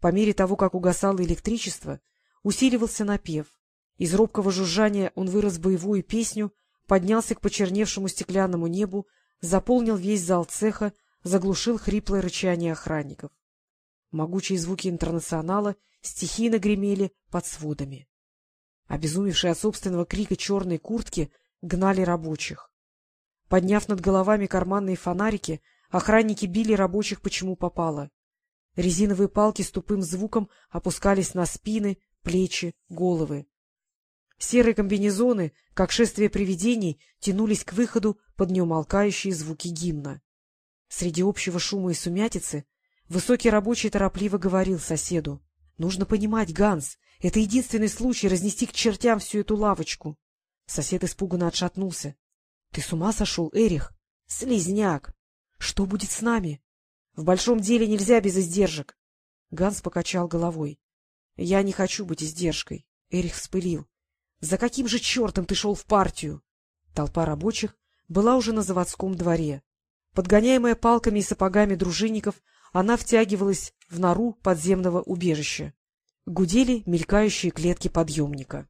По мере того, как угасало электричество, усиливался напев. Из робкого жужжания он вырос боевую песню, поднялся к почерневшему стеклянному небу, заполнил весь зал цеха, заглушил хриплое рычание охранников. Могучие звуки интернационала стихийно гремели под сводами. Обезумевшие от собственного крика черной куртки гнали рабочих. Подняв над головами карманные фонарики, охранники били рабочих почему попало. Резиновые палки с тупым звуком опускались на спины, плечи, головы. Серые комбинезоны, как шествие привидений, тянулись к выходу под неумолкающие звуки гимна. Среди общего шума и сумятицы высокий рабочий торопливо говорил соседу. — Нужно понимать, Ганс, это единственный случай разнести к чертям всю эту лавочку. Сосед испуганно отшатнулся. — Ты с ума сошел, Эрих? — Слизняк! Что будет с нами? В большом деле нельзя без издержек. Ганс покачал головой. — Я не хочу быть издержкой. Эрих вспылил. — За каким же чертом ты шел в партию? Толпа рабочих была уже на заводском дворе. Подгоняемая палками и сапогами дружинников, она втягивалась в нору подземного убежища. Гудели мелькающие клетки подъемника.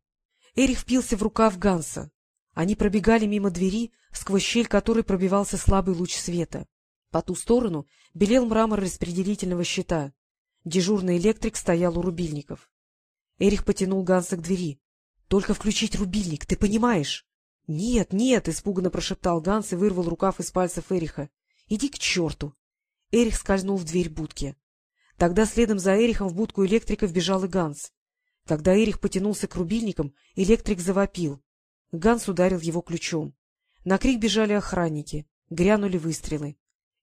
Эрих впился в рукав Ганса. Они пробегали мимо двери, сквозь щель которой пробивался слабый луч света. По ту сторону белел мрамор распределительного щита. Дежурный электрик стоял у рубильников. Эрих потянул Ганса к двери. — Только включить рубильник, ты понимаешь? — Нет, нет, — испуганно прошептал Ганс и вырвал рукав из пальцев Эриха. — Иди к черту! Эрих скользнул в дверь будки. Тогда следом за Эрихом в будку электрика вбежал и Ганс. Когда Эрих потянулся к рубильникам, электрик завопил. Ганс ударил его ключом. На крик бежали охранники. Грянули выстрелы.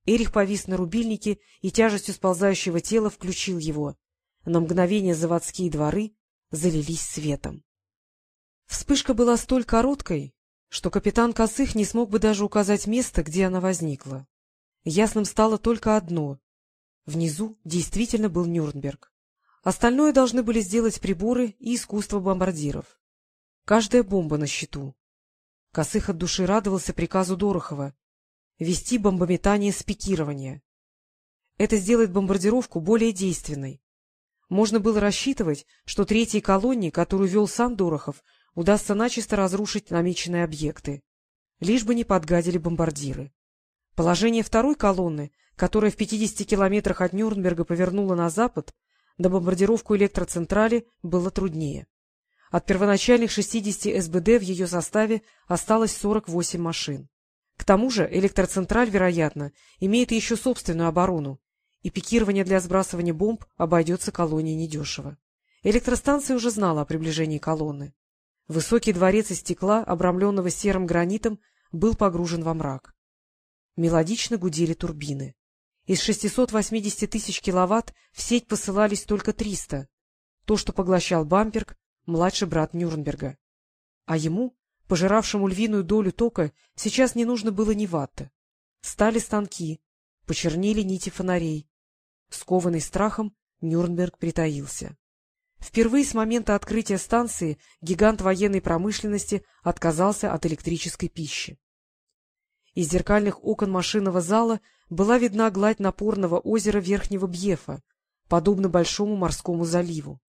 Эрих повис на рубильнике и тяжестью сползающего тела включил его. На мгновение заводские дворы залились светом. Вспышка была столь короткой, что капитан Косых не смог бы даже указать место, где она возникла. Ясным стало только одно — внизу действительно был Нюрнберг. Остальное должны были сделать приборы и искусство бомбардиров. Каждая бомба на счету. Косых от души радовался приказу Дорохова вести бомбометание с пикирования. Это сделает бомбардировку более действенной. Можно было рассчитывать, что третьей колонне, которую вел сам Дорохов, удастся начисто разрушить намеченные объекты. Лишь бы не подгадили бомбардиры. Положение второй колонны, которая в 50 километрах от Нюрнберга повернула на запад, на бомбардировку электроцентрали было труднее. От первоначальных 60 СБД в ее составе осталось 48 машин. Тому же электроцентраль, вероятно, имеет еще собственную оборону, и пикирование для сбрасывания бомб обойдется колонии недешево. Электростанция уже знала о приближении колонны. Высокий дворец из стекла, обрамленного серым гранитом, был погружен во мрак. Мелодично гудели турбины. Из 680 тысяч киловатт в сеть посылались только 300. То, что поглощал Бамберг, младший брат Нюрнберга. А ему пожиравшему львиную долю тока, сейчас не нужно было ни ватта. Стали станки, почернели нити фонарей. Скованный страхом, Нюрнберг притаился. Впервые с момента открытия станции гигант военной промышленности отказался от электрической пищи. Из зеркальных окон машинного зала была видна гладь напорного озера Верхнего Бьефа, подобно большому морскому заливу.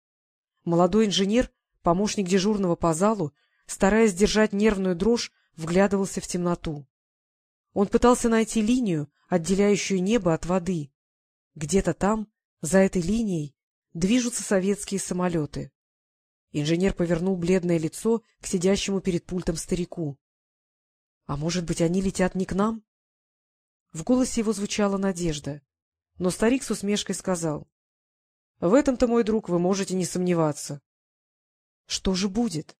Молодой инженер, помощник дежурного по залу, стараясь держать нервную дрожь, вглядывался в темноту. Он пытался найти линию, отделяющую небо от воды. Где-то там, за этой линией, движутся советские самолеты. Инженер повернул бледное лицо к сидящему перед пультом старику. — А может быть, они летят не к нам? В голосе его звучала надежда, но старик с усмешкой сказал. — В этом-то, мой друг, вы можете не сомневаться. — Что же будет?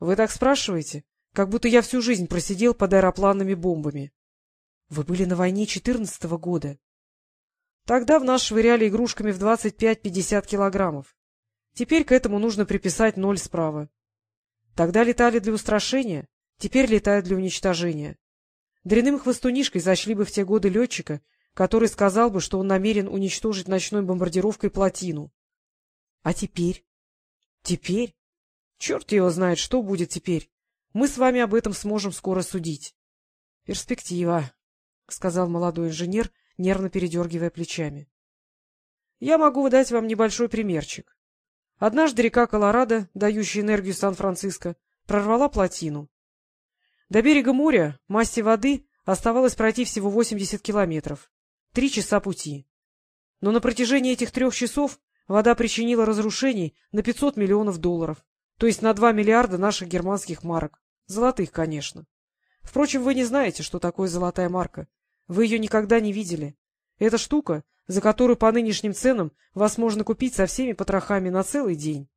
Вы так спрашиваете? Как будто я всю жизнь просидел под аэропланными бомбами. Вы были на войне четырнадцатого года. Тогда в нас швыряли игрушками в двадцать-пять-пятьдесят килограммов. Теперь к этому нужно приписать ноль справа. Тогда летали для устрашения, теперь летают для уничтожения. Дряным хвостунишкой зашли бы в те годы летчика, который сказал бы, что он намерен уничтожить ночной бомбардировкой плотину. А теперь? Теперь? Черт его знает, что будет теперь. Мы с вами об этом сможем скоро судить. — Перспектива, — сказал молодой инженер, нервно передергивая плечами. Я могу дать вам небольшой примерчик. Однажды река Колорадо, дающая энергию Сан-Франциско, прорвала плотину. До берега моря, массе воды, оставалось пройти всего 80 километров, три часа пути. Но на протяжении этих трех часов вода причинила разрушений на 500 миллионов долларов, то есть на 2 миллиарда наших германских марок. Золотых, конечно. Впрочем, вы не знаете, что такое золотая марка. Вы ее никогда не видели. Это штука, за которую по нынешним ценам вас можно купить со всеми потрохами на целый день.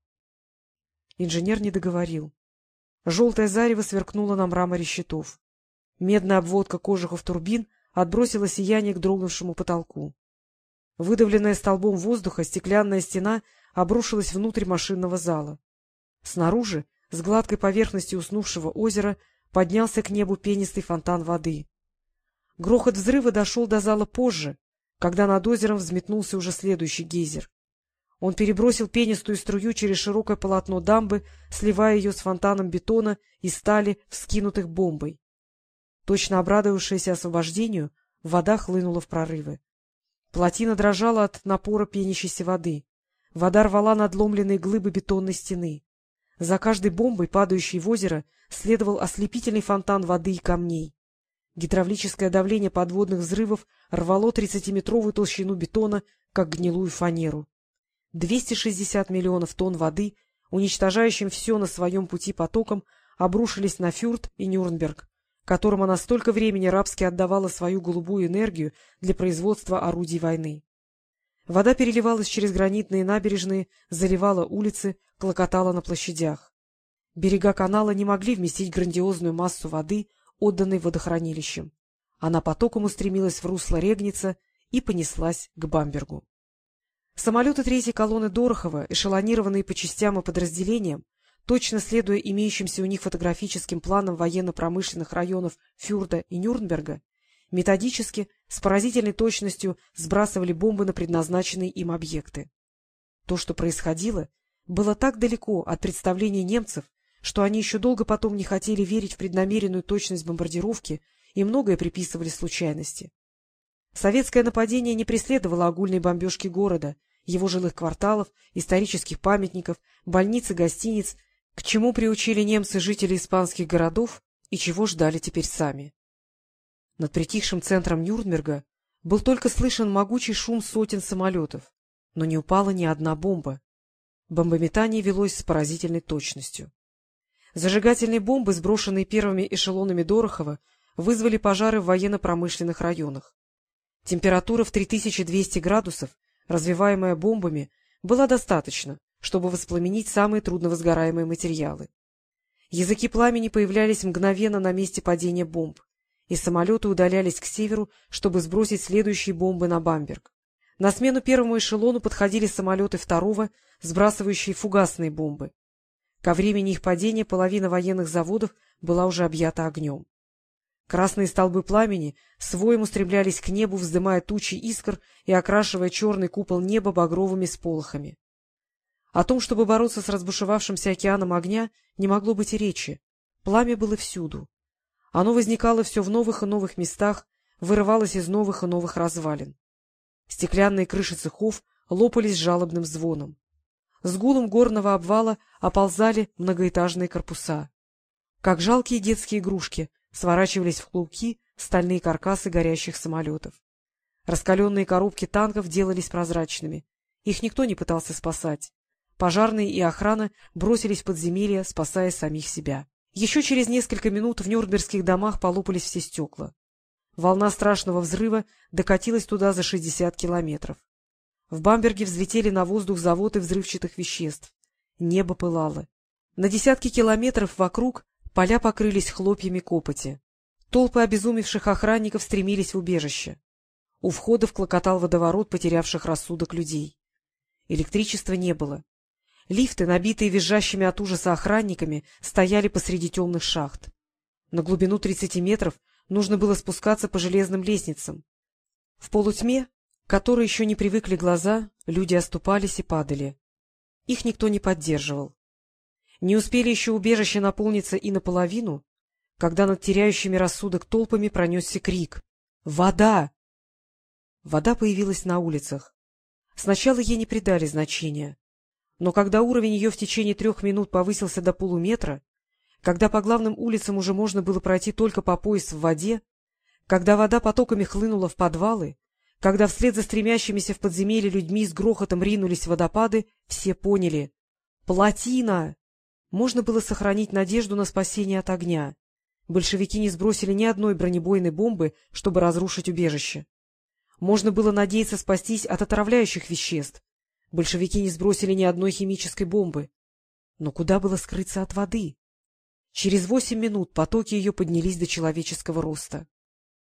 Инженер не договорил. Желтое зарево сверкнуло на мраморе щитов. Медная обводка кожухов турбин отбросила сияние к дрогнувшему потолку. Выдавленная столбом воздуха стеклянная стена обрушилась внутрь машинного зала. Снаружи, с гладкой поверхности уснувшего озера, поднялся к небу пенистый фонтан воды. Грохот взрыва дошел до зала позже, когда над озером взметнулся уже следующий гейзер. Он перебросил пенистую струю через широкое полотно дамбы, сливая ее с фонтаном бетона и стали, вскинутых бомбой. Точно обрадовавшаяся освобождению, вода хлынула в прорывы. Плотина дрожала от напора пенящейся воды. Вода рвала надломленные глыбы бетонной стены. За каждой бомбой, падающей в озеро, следовал ослепительный фонтан воды и камней. Гидравлическое давление подводных взрывов рвало тридцатиметровую толщину бетона, как гнилую фанеру. 260 миллионов тонн воды, уничтожающим все на своем пути потоком, обрушились на Фюрт и Нюрнберг, которым она столько времени рабски отдавала свою голубую энергию для производства орудий войны. Вода переливалась через гранитные набережные, заливала улицы, клокотала на площадях. Берега канала не могли вместить грандиозную массу воды, отданной водохранилищем. Она потоком устремилась в русло Регница и понеслась к Бамбергу. Самолеты третьей колонны Дорохова, эшелонированные по частям и подразделениям, точно следуя имеющимся у них фотографическим планам военно-промышленных районов Фюрда и Нюрнберга, методически, с поразительной точностью сбрасывали бомбы на предназначенные им объекты. То, что происходило, было так далеко от представления немцев, что они еще долго потом не хотели верить в преднамеренную точность бомбардировки и многое приписывали случайности. Советское нападение не преследовало огульной бомбежки города, его жилых кварталов, исторических памятников, больниц и гостиниц, к чему приучили немцы жители испанских городов и чего ждали теперь сами. Над притихшим центром Нюрнберга был только слышен могучий шум сотен самолетов, но не упала ни одна бомба. Бомбометание велось с поразительной точностью. Зажигательные бомбы, сброшенные первыми эшелонами Дорохова, вызвали пожары в военно-промышленных районах. Температура в 3200 градусов, развиваемая бомбами, была достаточно, чтобы воспламенить самые трудновозгораемые материалы. Языки пламени появлялись мгновенно на месте падения бомб и самолеты удалялись к северу, чтобы сбросить следующие бомбы на Бамберг. На смену первому эшелону подходили самолеты второго, сбрасывающие фугасные бомбы. Ко времени их падения половина военных заводов была уже объята огнем. Красные столбы пламени своим устремлялись к небу, вздымая тучи искр и окрашивая черный купол неба багровыми сполохами. О том, чтобы бороться с разбушевавшимся океаном огня, не могло быть и речи. Пламя было всюду. Оно возникало все в новых и новых местах, вырывалось из новых и новых развалин. Стеклянные крыши цехов лопались жалобным звоном. С гулом горного обвала оползали многоэтажные корпуса. Как жалкие детские игрушки сворачивались в клубки стальные каркасы горящих самолетов. Раскаленные коробки танков делались прозрачными. Их никто не пытался спасать. Пожарные и охрана бросились в подземелья, спасая самих себя. Еще через несколько минут в нюрнбергских домах полопались все стекла. Волна страшного взрыва докатилась туда за 60 километров. В Бамберге взлетели на воздух заводы взрывчатых веществ. Небо пылало. На десятки километров вокруг поля покрылись хлопьями копоти. Толпы обезумевших охранников стремились в убежище. У входа вклокотал водоворот потерявших рассудок людей. Электричества не было. Лифты, набитые визжащими от ужаса охранниками, стояли посреди темных шахт. На глубину тридцати метров нужно было спускаться по железным лестницам. В полутьме, к которой еще не привыкли глаза, люди оступались и падали. Их никто не поддерживал. Не успели еще убежище наполниться и наполовину, когда над теряющими рассудок толпами пронесся крик «Вода!». Вода появилась на улицах. Сначала ей не придали значения, но когда уровень ее в течение трех минут повысился до полуметра, когда по главным улицам уже можно было пройти только по пояс в воде, когда вода потоками хлынула в подвалы, когда вслед за стремящимися в подземелье людьми с грохотом ринулись водопады, все поняли — плотина! Можно было сохранить надежду на спасение от огня. Большевики не сбросили ни одной бронебойной бомбы, чтобы разрушить убежище. Можно было надеяться спастись от отравляющих веществ. Большевики не сбросили ни одной химической бомбы. Но куда было скрыться от воды? Через восемь минут потоки ее поднялись до человеческого роста.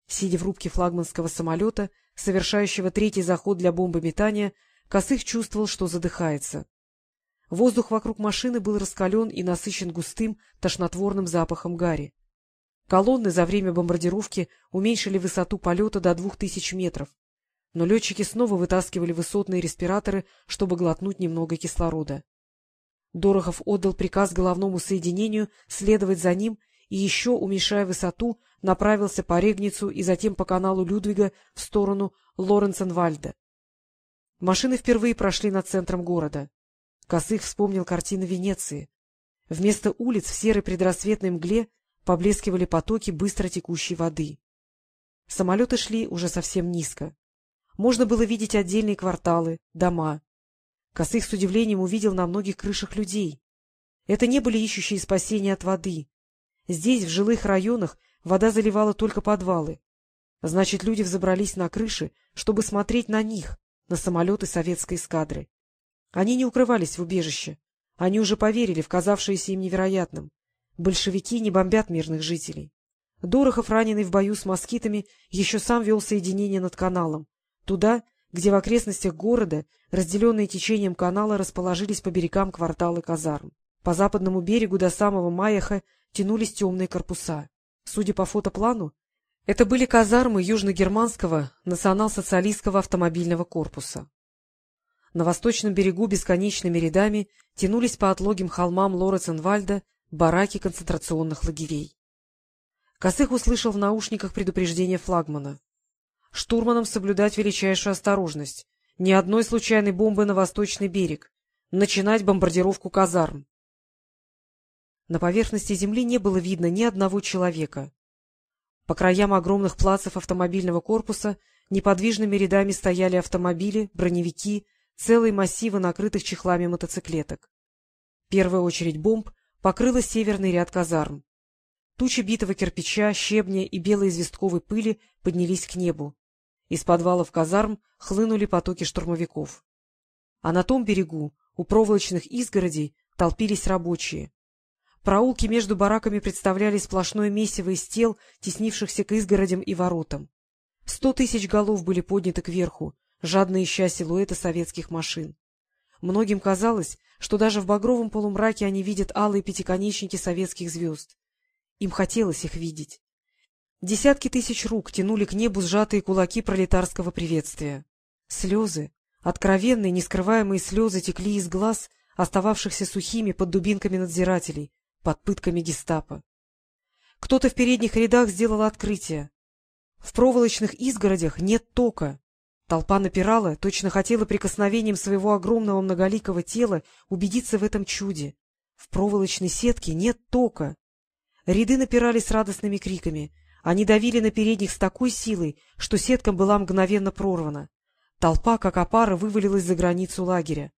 Сидя в рубке флагманского самолета, совершающего третий заход для бомбометания, Косых чувствовал, что задыхается. Воздух вокруг машины был раскален и насыщен густым, тошнотворным запахом гари. Колонны за время бомбардировки уменьшили высоту полета до двух тысяч метров, но летчики снова вытаскивали высотные респираторы, чтобы глотнуть немного кислорода. Дорохов отдал приказ головному соединению следовать за ним и еще, уменьшая высоту, направился по Регницу и затем по каналу Людвига в сторону Лоренценвальда. Машины впервые прошли над центром города. Косых вспомнил картины Венеции. Вместо улиц в серой предрассветной мгле поблескивали потоки быстро текущей воды. Самолеты шли уже совсем низко. Можно было видеть отдельные кварталы, дома. Косых с удивлением увидел на многих крышах людей. Это не были ищущие спасения от воды. Здесь, в жилых районах, вода заливала только подвалы. Значит, люди взобрались на крыши, чтобы смотреть на них, на самолеты советской эскадры. Они не укрывались в убежище. Они уже поверили в казавшееся им невероятным. Большевики не бомбят мирных жителей. Дорохов, раненый в бою с москитами, еще сам вел соединение над каналом, туда, где в окрестностях города, разделенные течением канала, расположились по берегам кварталы казарм. По западному берегу до самого Маяха тянулись темные корпуса. Судя по фотоплану, это были казармы южногерманского национал-социалистского автомобильного корпуса. На восточном берегу бесконечными рядами тянулись по отлогим холмам Лореценвальда бараки концентрационных лагерей. Косых услышал в наушниках предупреждение флагмана. Штурманам соблюдать величайшую осторожность. Ни одной случайной бомбы на восточный берег. Начинать бомбардировку казарм. На поверхности земли не было видно ни одного человека. По краям огромных плацев автомобильного корпуса неподвижными рядами стояли автомобили, броневики, целые массивы накрытых чехлами мотоциклеток. Первая очередь бомб покрыла северный ряд казарм. Тучи битого кирпича, щебня и белой известковой пыли поднялись к небу. Из подвалов казарм хлынули потоки штурмовиков. А на том берегу, у проволочных изгородей, толпились рабочие. Проулки между бараками представляли сплошное месиво из тел, теснившихся к изгородям и воротам. Сто тысяч голов были подняты кверху, жадно ища силуэта советских машин. Многим казалось, что даже в багровом полумраке они видят алые пятиконечники советских звезд. Им хотелось их видеть. Десятки тысяч рук тянули к небу сжатые кулаки пролетарского приветствия. Слезы, откровенные, нескрываемые слезы текли из глаз, остававшихся сухими под дубинками надзирателей, под пытками гестапо. Кто-то в передних рядах сделал открытие. В проволочных изгородях нет тока. Толпа напирала, точно хотела прикосновением своего огромного многоликого тела убедиться в этом чуде. В проволочной сетке нет тока. Ряды напирали с радостными криками. Они давили на передних с такой силой, что сетка была мгновенно прорвана. Толпа, как опара, вывалилась за границу лагеря.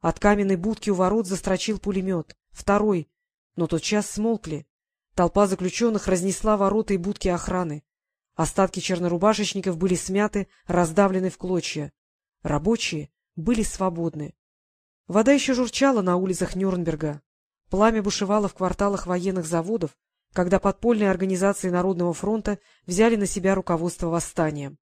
От каменной будки у ворот застрочил пулемет. Второй. Но тотчас смолкли. Толпа заключенных разнесла ворота и будки охраны. Остатки чернорубашечников были смяты, раздавлены в клочья. Рабочие были свободны. Вода еще журчала на улицах Нюрнберга. Пламя бушевало в кварталах военных заводов, когда подпольные организации Народного фронта взяли на себя руководство восстанием.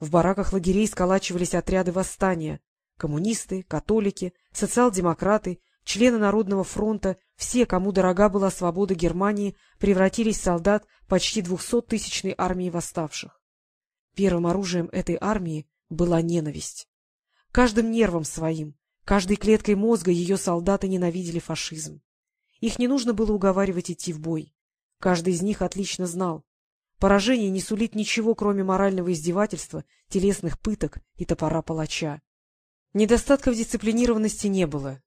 В бараках лагерей сколачивались отряды восстания. Коммунисты, католики, социал-демократы, члены Народного фронта, все, кому дорога была свобода Германии, превратились в солдат почти двухсоттысячной армии восставших. Первым оружием этой армии была ненависть. Каждым нервом своим, каждой клеткой мозга ее солдаты ненавидели фашизм. Их не нужно было уговаривать идти в бой. Каждый из них отлично знал. Поражение не сулит ничего, кроме морального издевательства, телесных пыток и топора палача. Недостатков дисциплинированности не было.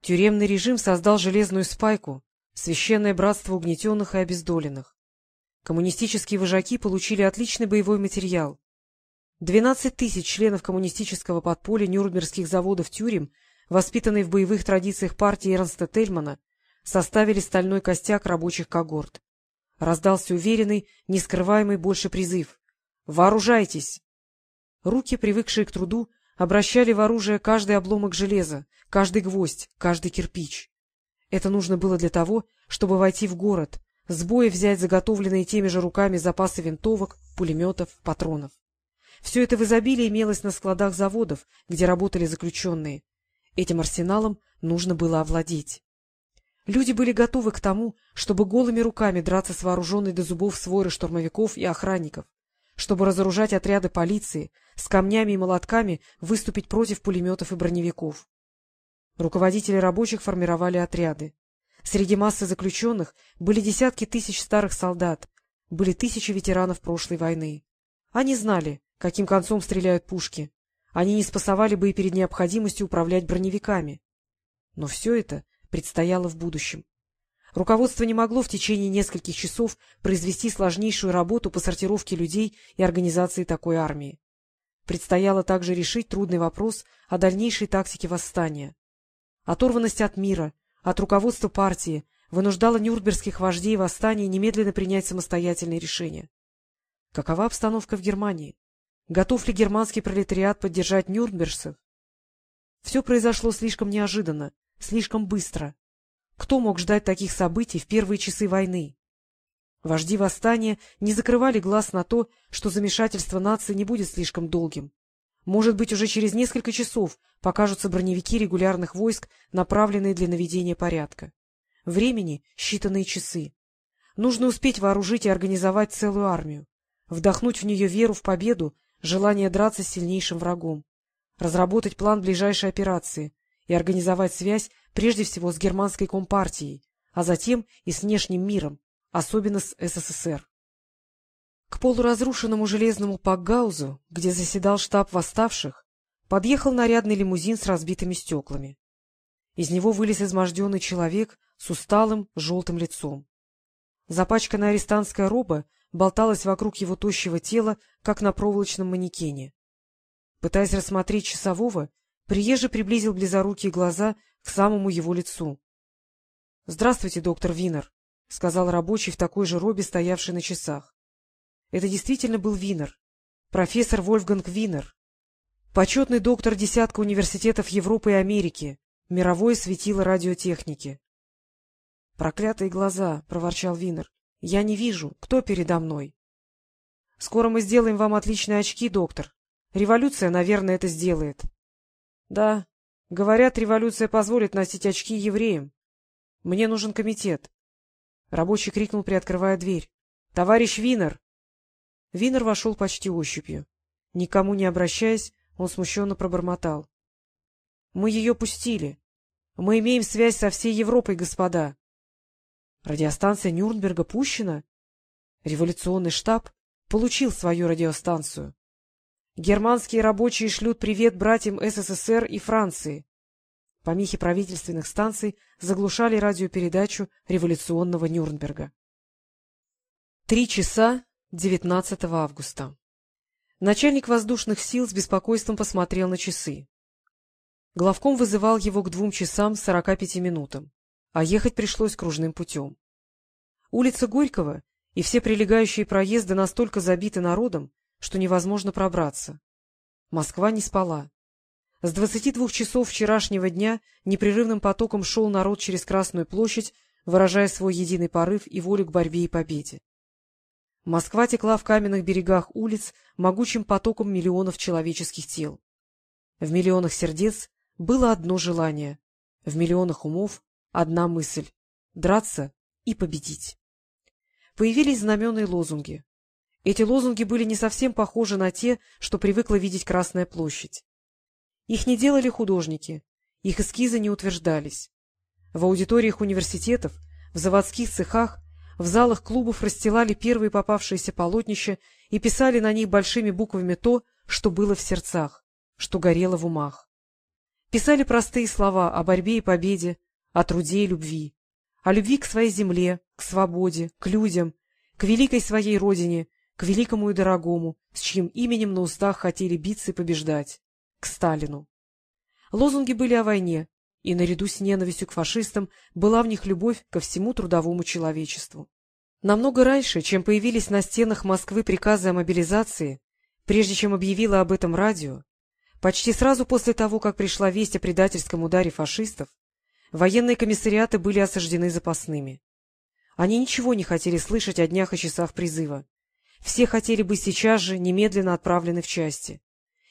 Тюремный режим создал железную спайку, священное братство угнетенных и обездоленных. Коммунистические вожаки получили отличный боевой материал. 12 тысяч членов коммунистического подполья Нюрнбергских заводов-тюрем, воспитанные в боевых традициях партии Эрнста Тельмана, составили стальной костяк рабочих когорт. Раздался уверенный, нескрываемый больше призыв. «Вооружайтесь!» Руки, привыкшие к труду, обращали в оружие каждый обломок железа, каждый гвоздь, каждый кирпич. Это нужно было для того, чтобы войти в город, с боя взять заготовленные теми же руками запасы винтовок, пулеметов, патронов. Все это в изобилии имелось на складах заводов, где работали заключенные. Этим арсеналом нужно было овладеть. Люди были готовы к тому, чтобы голыми руками драться с вооруженной до зубов своры штурмовиков и охранников, чтобы разоружать отряды полиции, с камнями и молотками выступить против пулеметов и броневиков. Руководители рабочих формировали отряды. Среди массы заключенных были десятки тысяч старых солдат, были тысячи ветеранов прошлой войны. Они знали, каким концом стреляют пушки. Они не спасовали бы и перед необходимостью управлять броневиками. Но все это предстояло в будущем. Руководство не могло в течение нескольких часов произвести сложнейшую работу по сортировке людей и организации такой армии. Предстояло также решить трудный вопрос о дальнейшей тактике восстания. Оторванность от мира, от руководства партии вынуждала нюрнбергских вождей восстания немедленно принять самостоятельные решения. Какова обстановка в Германии? Готов ли германский пролетариат поддержать нюрнбергцев? Все произошло слишком неожиданно, слишком быстро. Кто мог ждать таких событий в первые часы войны? Вожди восстания не закрывали глаз на то, что замешательство нации не будет слишком долгим. Может быть, уже через несколько часов покажутся броневики регулярных войск, направленные для наведения порядка. Времени — считанные часы. Нужно успеть вооружить и организовать целую армию, вдохнуть в нее веру в победу, желание драться с сильнейшим врагом, разработать план ближайшей операции и организовать связь прежде всего с германской компартией, а затем и с внешним миром, особенно с СССР. К полуразрушенному железному Пакгаузу, где заседал штаб восставших, подъехал нарядный лимузин с разбитыми стеклами. Из него вылез изможденный человек с усталым желтым лицом. Запачканная арестантская роба болталась вокруг его тощего тела, как на проволочном манекене. Пытаясь рассмотреть часового, приезжий приблизил близорукие глаза к самому его лицу. — Здравствуйте, доктор Винер, — сказал рабочий в такой же робе, стоявший на часах. Это действительно был Винер, профессор Вольфганг Винер, почетный доктор десятка университетов Европы и Америки, мировое светило радиотехники. — Проклятые глаза! — проворчал Винер. — Я не вижу, кто передо мной. — Скоро мы сделаем вам отличные очки, доктор. Революция, наверное, это сделает. — Да, говорят, революция позволит носить очки евреям. Мне нужен комитет. Рабочий крикнул, приоткрывая дверь. — Товарищ Винер! Винер вошел почти ощупью. Никому не обращаясь, он смущенно пробормотал. — Мы ее пустили. Мы имеем связь со всей Европой, господа. Радиостанция Нюрнберга пущена? Революционный штаб получил свою радиостанцию. Германские рабочие шлют привет братьям СССР и Франции. Помехи правительственных станций заглушали радиопередачу революционного Нюрнберга. Три часа 19 августа. Начальник воздушных сил с беспокойством посмотрел на часы. Главком вызывал его к двум часам сорока пяти минутам, а ехать пришлось кружным путем. Улица Горького и все прилегающие проезды настолько забиты народом, что невозможно пробраться. Москва не спала. С двадцати двух часов вчерашнего дня непрерывным потоком шел народ через Красную площадь, выражая свой единый порыв и волю к борьбе и победе. Москва текла в каменных берегах улиц могучим потоком миллионов человеческих тел. В миллионах сердец было одно желание, в миллионах умов одна мысль — драться и победить. Появились знамена и лозунги. Эти лозунги были не совсем похожи на те, что привыкла видеть Красная площадь. Их не делали художники, их эскизы не утверждались. В аудиториях университетов, в заводских цехах, в залах клубов расстилали первые попавшиеся полотнища и писали на них большими буквами то, что было в сердцах, что горело в умах. Писали простые слова о борьбе и победе, о труде и любви, о любви к своей земле, к свободе, к людям, к великой своей родине, к великому и дорогому, с чьим именем на устах хотели биться и побеждать, к Сталину. Лозунги были о войне, и наряду с ненавистью к фашистам была в них любовь ко всему трудовому человечеству. Намного раньше, чем появились на стенах Москвы приказы о мобилизации, прежде чем объявило об этом радио, почти сразу после того, как пришла весть о предательском ударе фашистов, военные комиссариаты были осаждены запасными. Они ничего не хотели слышать о днях и часах призыва. Все хотели быть сейчас же немедленно отправлены в части.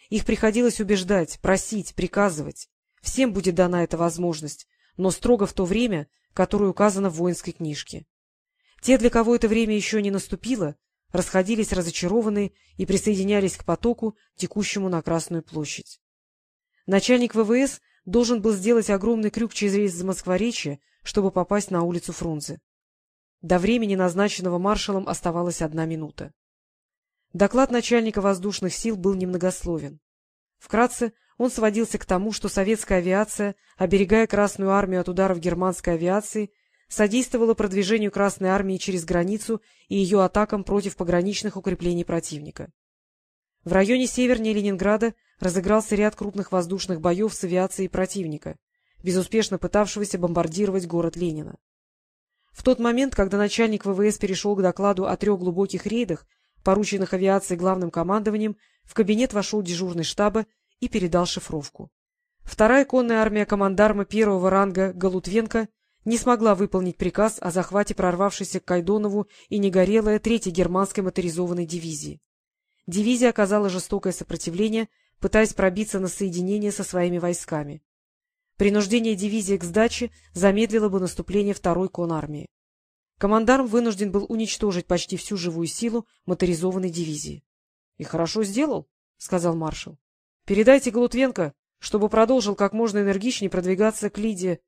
Их приходилось убеждать, просить, приказывать. Всем будет дана эта возможность, но строго в то время, которое указано в воинской книжке. Те, для кого это время еще не наступило, расходились разочарованные и присоединялись к потоку, текущему на Красную площадь. Начальник ВВС должен был сделать огромный крюк через Москворечье, чтобы попасть на улицу Фрунзе. До времени, назначенного маршалом, оставалась одна минута. Доклад начальника воздушных сил был немногословен. Вкратце, он сводился к тому, что советская авиация, оберегая Красную армию от ударов германской авиации, содействовала продвижению Красной армии через границу и ее атакам против пограничных укреплений противника. В районе севернее Ленинграда разыгрался ряд крупных воздушных боев с авиацией противника, безуспешно пытавшегося бомбардировать город Ленина. В тот момент, когда начальник ВВС перешел к докладу о трех глубоких рейдах, порученных авиации главным командованием, в кабинет вошел дежурный штаба и передал шифровку. Вторая конная армия командарма первого ранга Галутвенко не смогла выполнить приказ о захвате прорвавшейся к Кайдонову и негорелой третьей германской моторизованной дивизии. Дивизия оказала жестокое сопротивление, пытаясь пробиться на соединение со своими войсками. Принуждение дивизии к сдаче замедлило бы наступление второй конармии. Командарм вынужден был уничтожить почти всю живую силу моторизованной дивизии. — И хорошо сделал, — сказал маршал. — Передайте Галутвенко, чтобы продолжил как можно энергичнее продвигаться к Лиде.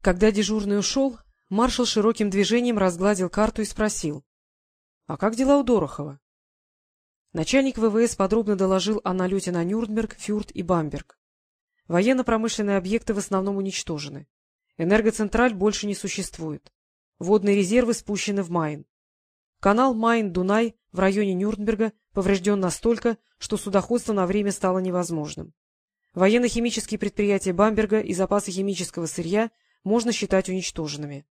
Когда дежурный ушел, маршал широким движением разгладил карту и спросил. — А как дела у Дорохова? Начальник ВВС подробно доложил о налете на Нюрнберг, Фюрт и Бамберг. Военно-промышленные объекты в основном уничтожены. Энергоцентраль больше не существует. Водные резервы спущены в Майн. Канал Майн-Дунай в районе Нюрнберга поврежден настолько, что судоходство на время стало невозможным. Военно-химические предприятия Бамберга и запасы химического сырья можно считать уничтоженными.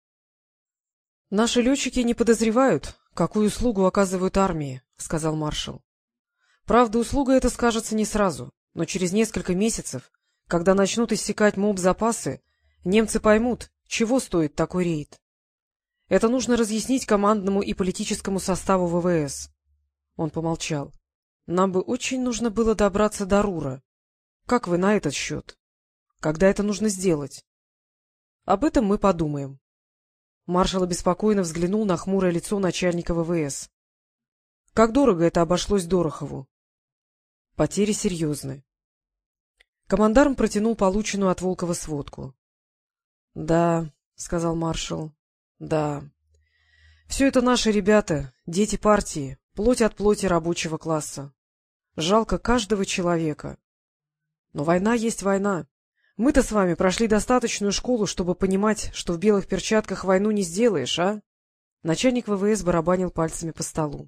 — Наши летчики не подозревают, какую услугу оказывают армии, — сказал маршал. — Правда, услуга эта скажется не сразу, но через несколько месяцев, когда начнут иссякать моб-запасы, немцы поймут, чего стоит такой рейд. Это нужно разъяснить командному и политическому составу ВВС. Он помолчал. Нам бы очень нужно было добраться до Рура. Как вы на этот счет? Когда это нужно сделать? Об этом мы подумаем. Маршал обеспокоенно взглянул на хмурое лицо начальника ВВС. Как дорого это обошлось Дорохову? Потери серьезны. Командарм протянул полученную от Волкова сводку. — Да, — сказал маршал, да. Все это наши ребята, дети партии, плоть от плоти рабочего класса. Жалко каждого человека. Но война есть война. Мы-то с вами прошли достаточную школу, чтобы понимать, что в белых перчатках войну не сделаешь, а? Начальник ВВС барабанил пальцами по столу.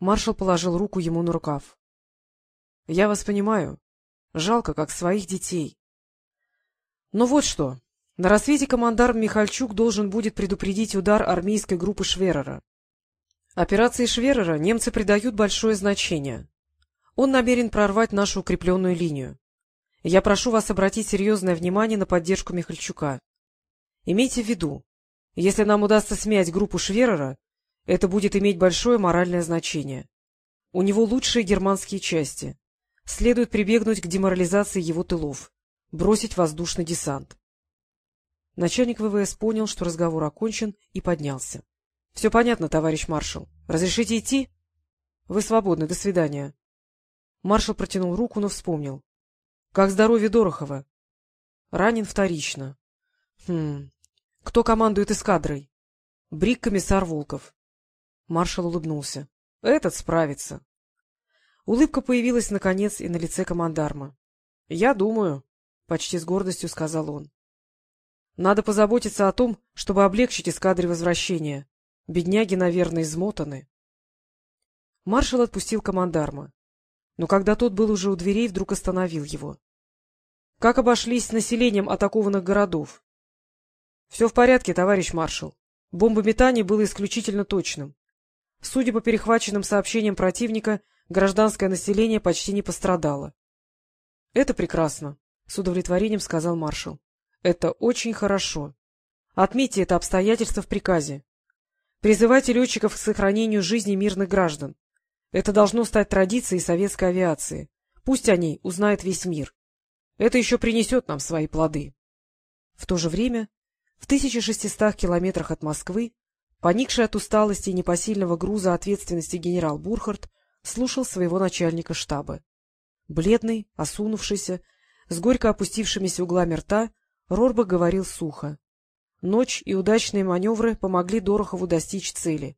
Маршал положил руку ему на рукав. — Я вас понимаю. Жалко, как своих детей. Но вот что. На рассвете командарм Михальчук должен будет предупредить удар армейской группы Шверера. Операции Шверера немцы придают большое значение. Он намерен прорвать нашу укрепленную линию. Я прошу вас обратить серьезное внимание на поддержку Михальчука. Имейте в виду, если нам удастся смять группу Шверера, это будет иметь большое моральное значение. У него лучшие германские части. Следует прибегнуть к деморализации его тылов, бросить воздушный десант. Начальник ВВС понял, что разговор окончен, и поднялся. — Все понятно, товарищ маршал. Разрешите идти? — Вы свободны. До свидания. Маршал протянул руку, но вспомнил. — Как здоровье Дорохова? — Ранен вторично. — Хм. Кто командует эскадрой? — Брик-комиссар Волков. Маршал улыбнулся. — Этот справится. Улыбка появилась, наконец, и на лице командарма. — Я думаю. — почти с гордостью сказал он. — Надо позаботиться о том, чтобы облегчить эскадре возвращения. Бедняги, наверное, измотаны. Маршал отпустил командарма. Но когда тот был уже у дверей, вдруг остановил его. — Как обошлись с населением атакованных городов? — Все в порядке, товарищ маршал. Бомбометание было исключительно точным. Судя по перехваченным сообщениям противника, гражданское население почти не пострадало. — Это прекрасно, — с удовлетворением сказал маршал. — Это очень хорошо. Отметьте это обстоятельство в приказе. Призывайте летчиков к сохранению жизни мирных граждан. Это должно стать традицией советской авиации. Пусть о ней узнает весь мир. Это еще принесет нам свои плоды. В то же время, в 1600 километрах от Москвы, поникший от усталости и непосильного груза ответственности генерал Бурхард слушал своего начальника штаба. Бледный, осунувшийся, с горько опустившимися углами рта, Рорбах говорил сухо. Ночь и удачные маневры помогли Дорохову достичь цели.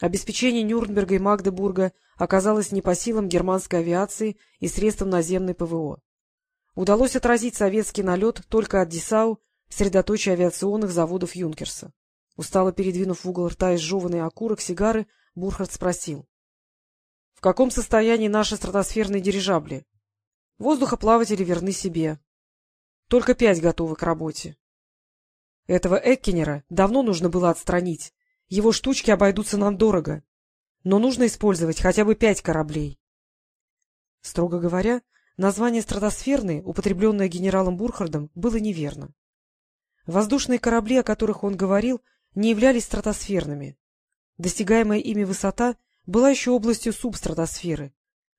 Обеспечение Нюрнберга и Магдебурга оказалось не по силам германской авиации и средствам наземной ПВО. Удалось отразить советский налет только от Дисау, средоточия авиационных заводов Юнкерса. Устало передвинув в угол рта изжеванный окурок сигары, Бурхард спросил. — В каком состоянии наши стратосферные дирижабли? Воздухоплаватели верны себе. Только пять готовы к работе. Этого Эккенера давно нужно было отстранить. Его штучки обойдутся нам дорого. Но нужно использовать хотя бы пять кораблей. Строго говоря, название «стратосферный», употребленное генералом Бурхардом, было неверно. Воздушные корабли, о которых он говорил, не являлись стратосферными. Достигаемая ими высота была еще областью субстратосферы,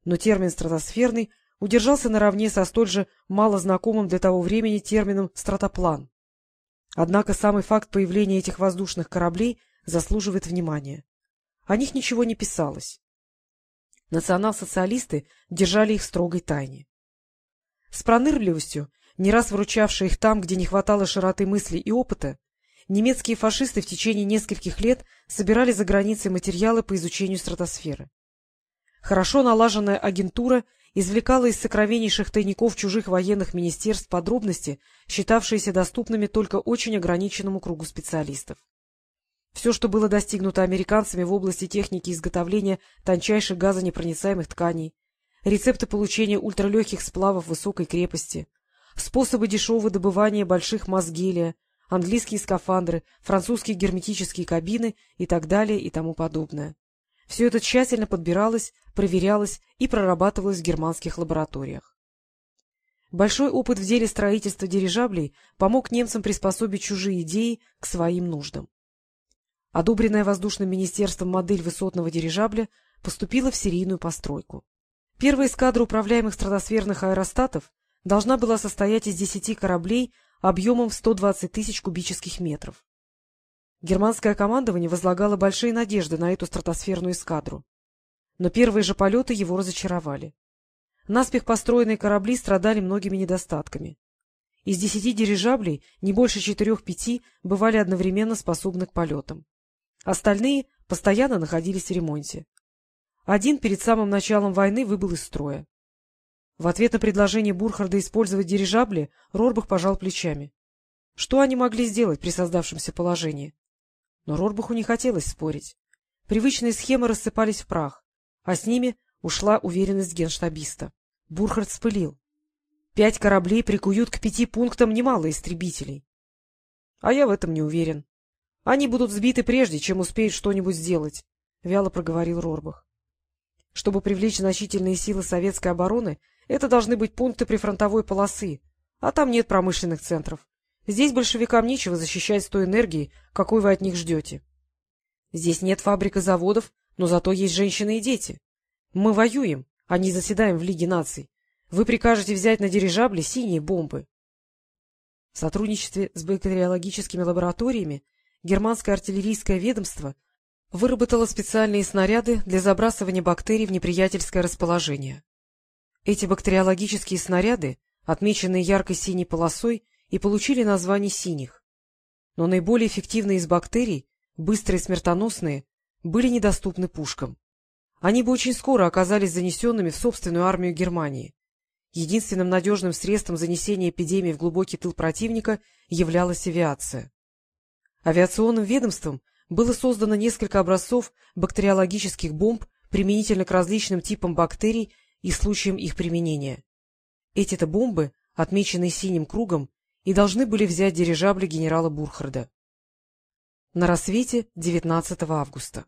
но термин «стратосферный» удержался наравне со столь же малознакомым для того времени термином «стратоплан». Однако самый факт появления этих воздушных кораблей заслуживает внимания. О них ничего не писалось. Национал-социалисты держали их в строгой тайне. С пронырливостью, не раз выручавшей их там, где не хватало широты мысли и опыта, немецкие фашисты в течение нескольких лет собирали за границей материалы по изучению стратосферы. Хорошо налаженная агентура извлекала из сокровеннейших тайников чужих военных министерств подробности, считавшиеся доступными только очень ограниченному кругу специалистов. Все, что было достигнуто американцами в области техники изготовления тончайших газонепроницаемых тканей, рецепты получения ультралегких сплавов высокой крепости, способы дешевого добывания больших масс гелия, английские скафандры, французские герметические кабины и так далее и тому подобное. Все это тщательно подбиралось, проверялось и прорабатывалось в германских лабораториях. Большой опыт в деле строительства дирижаблей помог немцам приспособить чужие идеи к своим нуждам. Одобренная воздушным министерством модель высотного дирижабля поступила в серийную постройку. Первая эскадра управляемых стратосферных аэростатов должна была состоять из десяти кораблей объемом в 120 тысяч кубических метров. Германское командование возлагало большие надежды на эту стратосферную эскадру. Но первые же полеты его разочаровали. Наспех построенные корабли страдали многими недостатками. Из десяти дирижаблей не больше четырех-пяти бывали одновременно способны к полетам. Остальные постоянно находились в ремонте. Один перед самым началом войны выбыл из строя. В ответ на предложение Бурхарда использовать дирижабли Рорбах пожал плечами. Что они могли сделать при создавшемся положении? Но Рорбаху не хотелось спорить. Привычные схемы рассыпались в прах, а с ними ушла уверенность генштабиста. Бурхард спылил. Пять кораблей прикуют к пяти пунктам немало истребителей. А я в этом не уверен. Они будут сбиты прежде, чем успеют что-нибудь сделать, — вяло проговорил Рорбах. Чтобы привлечь значительные силы советской обороны, это должны быть пункты прифронтовой полосы, а там нет промышленных центров. Здесь большевикам нечего защищать с той энергией, какой вы от них ждете. Здесь нет фабрик и заводов, но зато есть женщины и дети. Мы воюем, а не заседаем в Лиге наций. Вы прикажете взять на дирижабли синие бомбы. В сотрудничестве с бактериологическими лабораториями германское артиллерийское ведомство выработало специальные снаряды для забрасывания бактерий в неприятельское расположение. Эти бактериологические снаряды, отмеченные яркой синей полосой, и получили название синих. Но наиболее эффективные из бактерий, быстрые смертоносные, были недоступны пушкам. Они бы очень скоро оказались занесенными в собственную армию Германии. Единственным надежным средством занесения эпидемии в глубокий тыл противника являлась авиация. Авиационным ведомством было создано несколько образцов бактериологических бомб применительно к различным типам бактерий и случаям их применения. Эти-то бомбы, отмеченные синим кругом, и должны были взять дирижабли генерала Бурхарда. На рассвете 19 августа.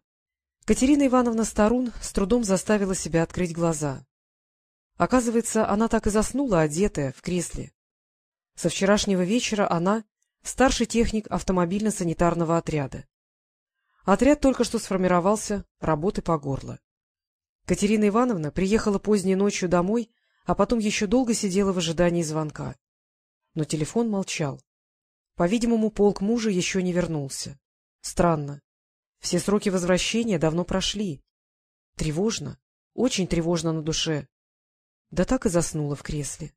Катерина Ивановна Старун с трудом заставила себя открыть глаза. Оказывается, она так и заснула, одетая, в кресле. Со вчерашнего вечера она — старший техник автомобильно-санитарного отряда. Отряд только что сформировался, работы по горло. Катерина Ивановна приехала поздней ночью домой, а потом еще долго сидела в ожидании звонка. Но телефон молчал. По-видимому, полк мужа еще не вернулся. Странно. Все сроки возвращения давно прошли. Тревожно, очень тревожно на душе. Да так и заснула в кресле.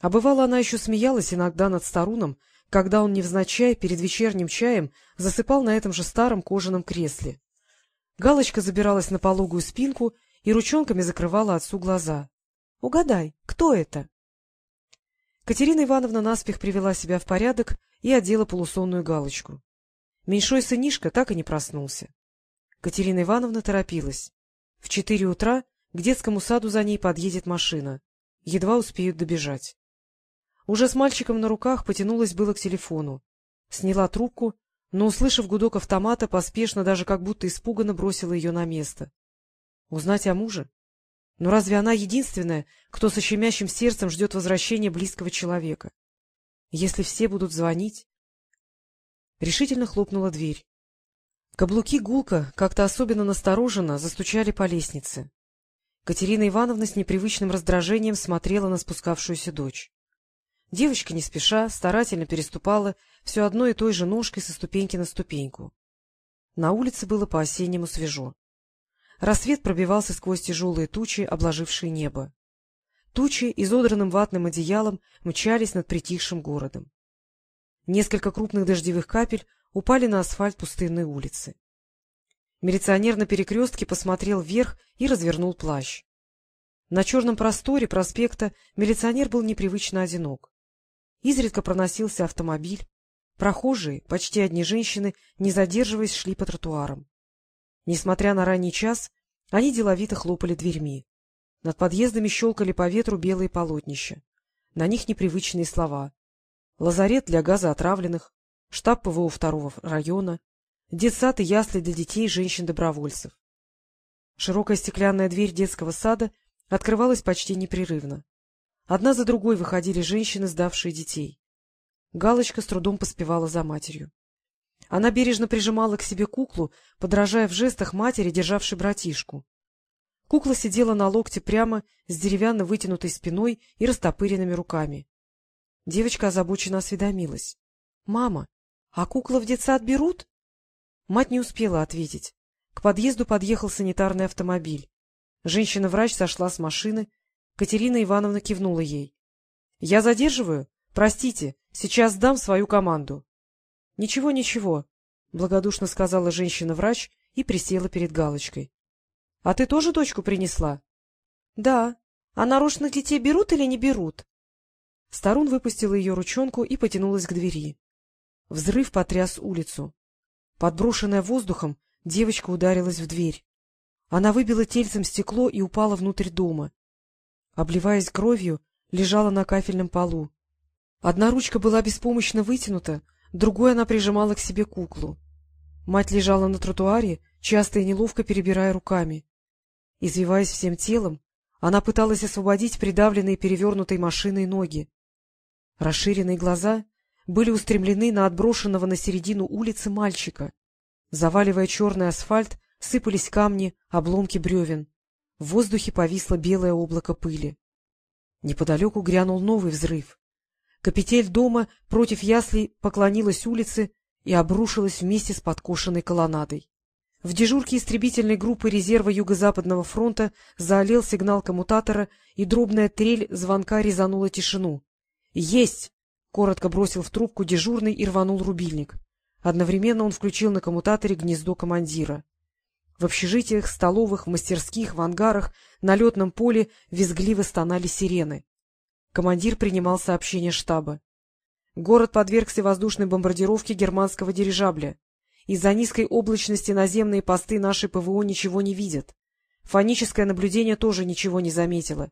А бывало, она еще смеялась иногда над Старуном, когда он невзначай перед вечерним чаем засыпал на этом же старом кожаном кресле. Галочка забиралась на пологую спинку и ручонками закрывала отцу глаза. — Угадай, кто это? Катерина Ивановна наспех привела себя в порядок и одела полусонную галочку. Меньшой сынишка так и не проснулся. Катерина Ивановна торопилась. В четыре утра к детскому саду за ней подъедет машина. Едва успеют добежать. Уже с мальчиком на руках потянулась было к телефону. Сняла трубку, но, услышав гудок автомата, поспешно, даже как будто испуганно бросила ее на место. Узнать о муже? Но разве она единственная, кто со щемящим сердцем ждет возвращения близкого человека? Если все будут звонить... Решительно хлопнула дверь. Каблуки гулка как-то особенно настороженно застучали по лестнице. Катерина Ивановна с непривычным раздражением смотрела на спускавшуюся дочь. Девочка не спеша, старательно переступала все одной и той же ножкой со ступеньки на ступеньку. На улице было по-осеннему свежо. Рассвет пробивался сквозь тяжелые тучи, обложившие небо. Тучи, изодранным ватным одеялом, мчались над притихшим городом. Несколько крупных дождевых капель упали на асфальт пустынной улицы. Милиционер на перекрестке посмотрел вверх и развернул плащ. На черном просторе проспекта милиционер был непривычно одинок. Изредка проносился автомобиль. Прохожие, почти одни женщины, не задерживаясь, шли по тротуарам. Несмотря на ранний час, они деловито хлопали дверьми. Над подъездами щелкали по ветру белые полотнища. На них непривычные слова. Лазарет для газоотравленных, штаб ПВО второго района, детсад и ясли для детей и женщин-добровольцев. Широкая стеклянная дверь детского сада открывалась почти непрерывно. Одна за другой выходили женщины, сдавшие детей. Галочка с трудом поспевала за матерью. Она бережно прижимала к себе куклу, подражая в жестах матери, державшей братишку. Кукла сидела на локте прямо, с деревянно вытянутой спиной и растопыренными руками. Девочка озабоченно осведомилась. — Мама, а кукла в детсад берут? Мать не успела ответить. К подъезду подъехал санитарный автомобиль. Женщина-врач сошла с машины. Катерина Ивановна кивнула ей. — Я задерживаю? Простите, сейчас сдам свою команду. — Ничего, ничего, — благодушно сказала женщина-врач и присела перед галочкой. — А ты тоже дочку принесла? — Да. А нарочных детей берут или не берут? Старун выпустила ее ручонку и потянулась к двери. Взрыв потряс улицу. Подброшенная воздухом, девочка ударилась в дверь. Она выбила тельцем стекло и упала внутрь дома. Обливаясь кровью, лежала на кафельном полу. Одна ручка была беспомощно вытянута, другой она прижимала к себе куклу. Мать лежала на тротуаре, часто и неловко перебирая руками. Извиваясь всем телом, она пыталась освободить придавленные перевернутой машиной ноги. Расширенные глаза были устремлены на отброшенного на середину улицы мальчика. Заваливая черный асфальт, сыпались камни, обломки бревен. В воздухе повисло белое облако пыли. Неподалеку грянул новый взрыв. Капитель дома против яслей поклонилась улице и обрушилась вместе с подкошенной колоннадой. В дежурке истребительной группы резерва Юго-Западного фронта заолел сигнал коммутатора, и дробная трель звонка резанула тишину. «Есть!» Коротко бросил в трубку дежурный и рванул рубильник. Одновременно он включил на коммутаторе гнездо командира. В общежитиях, столовых, мастерских, в ангарах, на летном поле визгливо стонали сирены. Командир принимал сообщение штаба. Город подвергся воздушной бомбардировке германского дирижабля. Из-за низкой облачности наземные посты нашей ПВО ничего не видят. Фоническое наблюдение тоже ничего не заметило.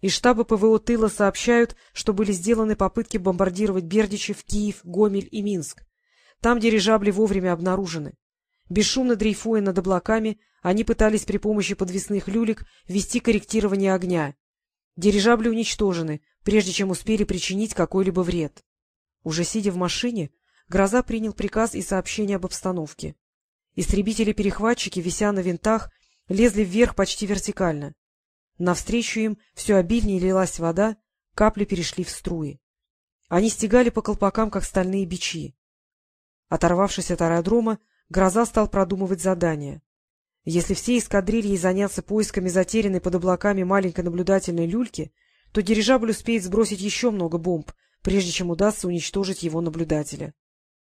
Из штаба ПВО тыла сообщают, что были сделаны попытки бомбардировать Бердичев, Киев, Гомель и Минск. Там дирижабли вовремя обнаружены. Бесшумно дрейфуя над облаками, они пытались при помощи подвесных люлек вести корректирование огня. Дирижабли уничтожены, прежде чем успели причинить какой-либо вред. Уже сидя в машине, Гроза принял приказ и сообщение об обстановке. Истребители-перехватчики, вися на винтах, лезли вверх почти вертикально. Навстречу им все обильнее лилась вода, капли перешли в струи. Они стегали по колпакам, как стальные бичи. Оторвавшись от аэродрома, Гроза стал продумывать задание. Если все эскадрильи заняться поисками затерянной под облаками маленькой наблюдательной люльки, то дирижабль успеет сбросить еще много бомб, прежде чем удастся уничтожить его наблюдателя.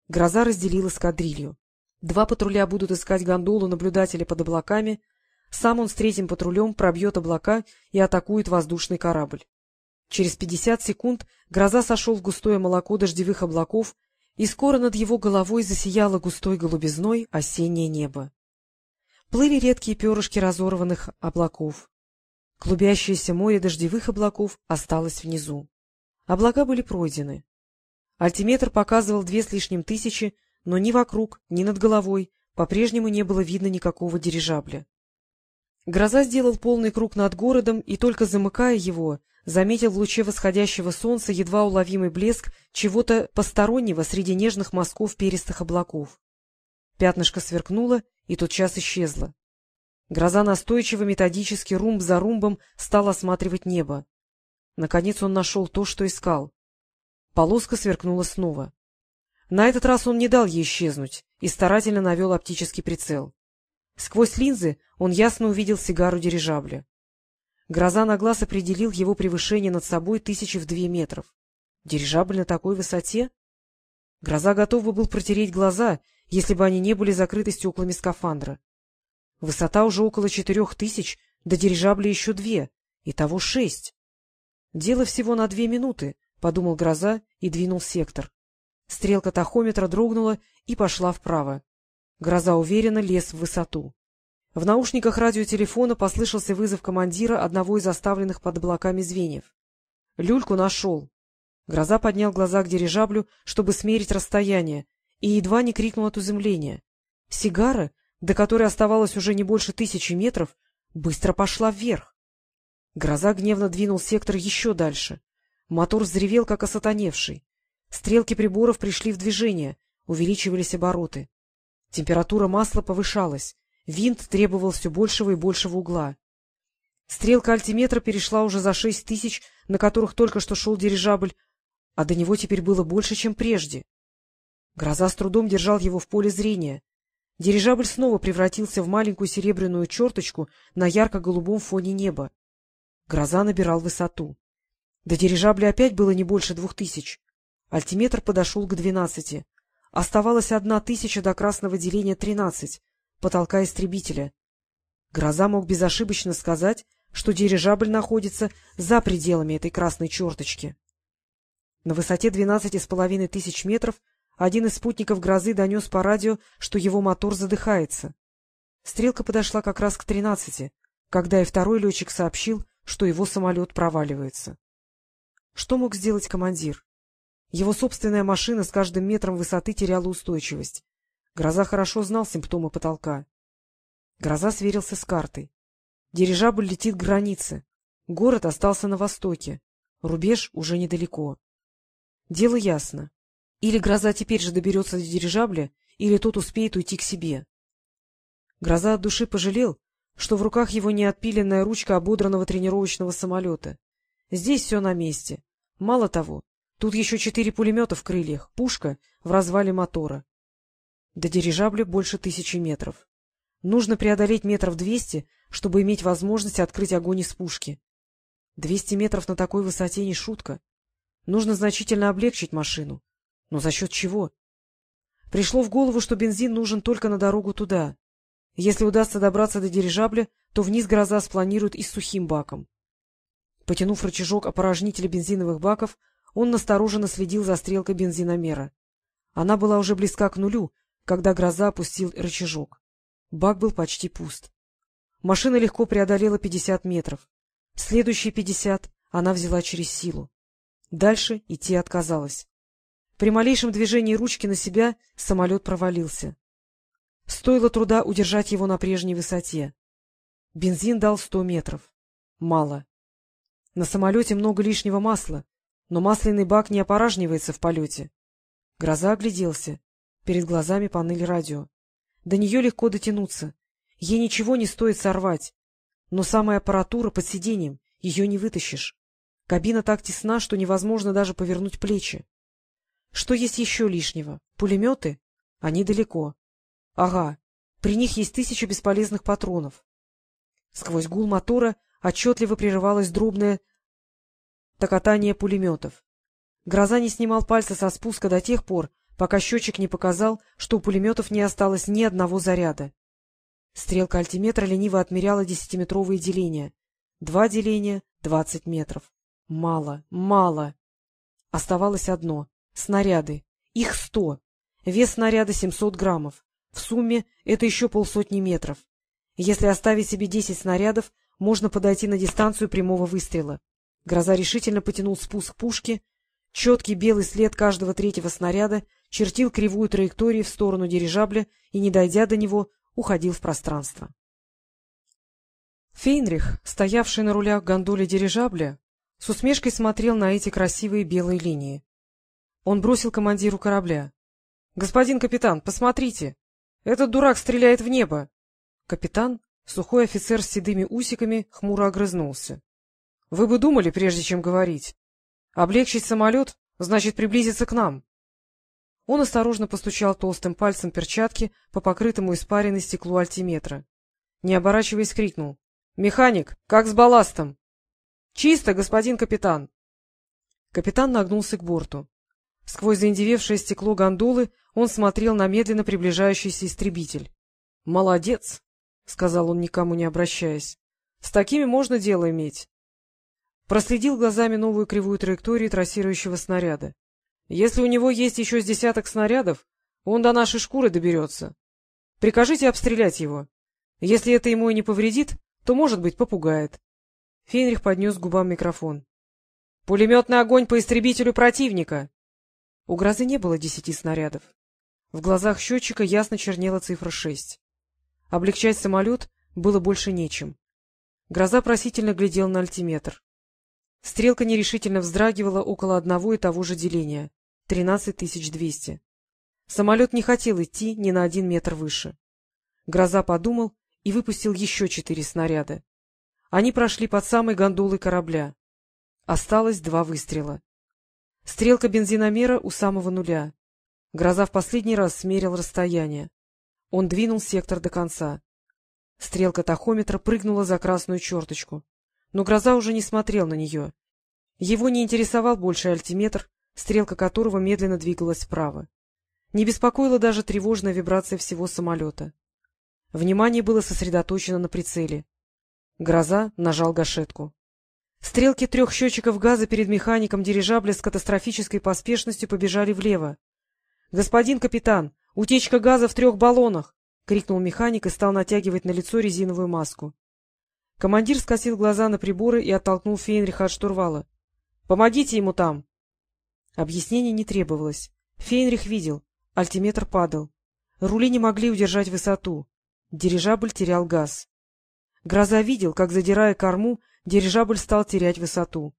Гроза разделила эскадрилью. Два патруля будут искать гондолу наблюдателя под облаками, сам он с третьим патрулем пробьет облака и атакует воздушный корабль. Через пятьдесят секунд гроза сошел в густое молоко дождевых облаков, и скоро над его головой засияло густой голубизной осеннее небо. Плыли редкие перышки разорванных облаков. Клубящееся море дождевых облаков осталось внизу. Облака были пройдены. Альтиметр показывал две с лишним тысячи, но ни вокруг, ни над головой по-прежнему не было видно никакого дирижабля. Гроза сделал полный круг над городом и, только замыкая его, заметил в луче восходящего солнца едва уловимый блеск чего-то постороннего среди нежных мазков перистых облаков. Пятнышко сверкнуло и тотчас исчезло. Гроза настойчиво, методически, румб за румбом стал осматривать небо. Наконец он нашел то, что искал. Полоска сверкнула снова. На этот раз он не дал ей исчезнуть и старательно навел оптический прицел. Сквозь линзы он ясно увидел сигару дирижабля. Гроза на глаз определил его превышение над собой тысячи в две метров. Дирижабль на такой высоте? Гроза готов бы был протереть глаза, если бы они не были закрыты стеклами скафандра. Высота уже около четырех тысяч, до дирижабля еще две, итого шесть. Дело всего на две минуты, — подумал Гроза и двинул сектор. Стрелка тахометра дрогнула и пошла вправо. Гроза уверенно лез в высоту. В наушниках радиотелефона послышался вызов командира одного из оставленных под облаками звеньев. Люльку нашел. Гроза поднял глаза к дирижаблю, чтобы смерить расстояние, и едва не крикнул от изумления. Сигара, до которой оставалось уже не больше тысячи метров, быстро пошла вверх. Гроза гневно двинул сектор еще дальше. Мотор взревел, как осатаневший. Стрелки приборов пришли в движение, увеличивались обороты. Температура масла повышалась, винт требовал все большего и большего угла. Стрелка альтиметра перешла уже за шесть тысяч, на которых только что шел дирижабль, а до него теперь было больше, чем прежде. Гроза с трудом держал его в поле зрения. Дирижабль снова превратился в маленькую серебряную черточку на ярко-голубом фоне неба. Гроза набирал высоту. До дирижабля опять было не больше двух тысяч. Альтиметр подошел к двенадцати. Оставалась одна тысяча до красного деления тринадцать, потолка истребителя. Гроза мог безошибочно сказать, что дирижабль находится за пределами этой красной черточки. На высоте двенадцати с половиной тысяч метров один из спутников грозы донес по радио, что его мотор задыхается. Стрелка подошла как раз к тринадцати, когда и второй летчик сообщил, что его самолет проваливается. Что мог сделать командир? Его собственная машина с каждым метром высоты теряла устойчивость. Гроза хорошо знал симптомы потолка. Гроза сверился с картой. Дирижабль летит к границе. Город остался на востоке. Рубеж уже недалеко. Дело ясно. Или гроза теперь же доберется до дирижабля, или тот успеет уйти к себе. Гроза от души пожалел, что в руках его не отпиленная ручка ободранного тренировочного самолета. Здесь все на месте. Мало того, Тут еще четыре пулемета в крыльях, пушка в развале мотора. До дирижабля больше тысячи метров. Нужно преодолеть метров двести, чтобы иметь возможность открыть огонь из пушки. Двести метров на такой высоте не шутка. Нужно значительно облегчить машину. Но за счет чего? Пришло в голову, что бензин нужен только на дорогу туда. Если удастся добраться до дирижабля, то вниз гроза спланирует и с сухим баком. Потянув рычажок опорожнителя бензиновых баков, он настороженно следил за стрелкой бензиномера. Она была уже близка к нулю, когда гроза опустил рычажок. Бак был почти пуст. Машина легко преодолела пятьдесят метров. Следующие пятьдесят она взяла через силу. Дальше идти отказалась. При малейшем движении ручки на себя самолет провалился. Стоило труда удержать его на прежней высоте. Бензин дал сто метров. Мало. На самолете много лишнего масла, но масляный бак не опоражнивается в полете. Гроза огляделся. Перед глазами панель радио. До нее легко дотянуться. Ей ничего не стоит сорвать. Но самая аппаратура под сиденьем, ее не вытащишь. Кабина так тесна, что невозможно даже повернуть плечи. Что есть еще лишнего? Пулеметы? Они далеко. Ага, при них есть тысяча бесполезных патронов. Сквозь гул мотора отчетливо прерывалось дробное токотание пулеметов. Гроза не снимал пальца со спуска до тех пор, пока счетчик не показал, что у пулеметов не осталось ни одного заряда. Стрелка альтиметра лениво отмеряла десятиметровые деления. Два деления — двадцать метров. Мало, мало. Оставалось одно — снаряды. Их сто. Вес снаряда семьсот граммов. В сумме это еще полсотни метров. Если оставить себе десять снарядов, можно подойти на дистанцию прямого выстрела. Гроза решительно потянул спуск пушки. Четкий белый след каждого третьего снаряда чертил кривую траекторию в сторону дирижабля и, не дойдя до него, уходил в пространство. Фейнрих, стоявший на рулях гондоли дирижабля, с усмешкой смотрел на эти красивые белые линии. Он бросил командиру корабля. — Господин капитан, посмотрите! Этот дурак стреляет в небо! Капитан, сухой офицер с седыми усиками, хмуро огрызнулся. — Вы бы думали, прежде чем говорить. Облегчить самолет — значит приблизиться к нам. Он осторожно постучал толстым пальцем перчатки по покрытому испаренной стеклу альтиметра. Не оборачиваясь, крикнул. — Механик, как с балластом? — Чисто, господин капитан. Капитан нагнулся к борту. Сквозь заиндевевшее стекло гондолы он смотрел на медленно приближающийся истребитель. — Молодец! — сказал он, никому не обращаясь. — С такими можно дело иметь. Проследил глазами новую кривую траекторию трассирующего снаряда. Если у него есть еще с десяток снарядов, он до нашей шкуры доберется. Прикажите обстрелять его. Если это ему и не повредит, то, может быть, попугает. Фенрих поднес к губам микрофон. — Пулеметный огонь по истребителю противника! У грозы не было десяти снарядов. В глазах счетчика ясно чернела цифра шесть. Облегчать самолет было больше нечем. Гроза просительно глядел на альтиметр. Стрелка нерешительно вздрагивала около одного и того же деления — тринадцать тысяч двести. Самолет не хотел идти ни на один метр выше. Гроза подумал и выпустил еще четыре снаряда. Они прошли под самой гондолой корабля. Осталось два выстрела. Стрелка бензиномера у самого нуля. Гроза в последний раз смерил расстояние. Он двинул сектор до конца. Стрелка тахометра прыгнула за красную черточку. Но гроза уже не смотрел на нее. Его не интересовал больше альтиметр, стрелка которого медленно двигалась вправо. Не беспокоила даже тревожная вибрация всего самолета. Внимание было сосредоточено на прицеле. Гроза нажал гашетку. Стрелки трех счетчиков газа перед механиком дирижабля с катастрофической поспешностью побежали влево. — Господин капитан, «Утечка газа в трех баллонах!» — крикнул механик и стал натягивать на лицо резиновую маску. Командир скосил глаза на приборы и оттолкнул Фейнриха от штурвала. — Помогите ему там! Объяснений не требовалось. Фейнрих видел. Альтиметр падал. Рули не могли удержать высоту. Дирижабль терял газ. Гроза видел, как, задирая корму, дирижабль стал терять высоту.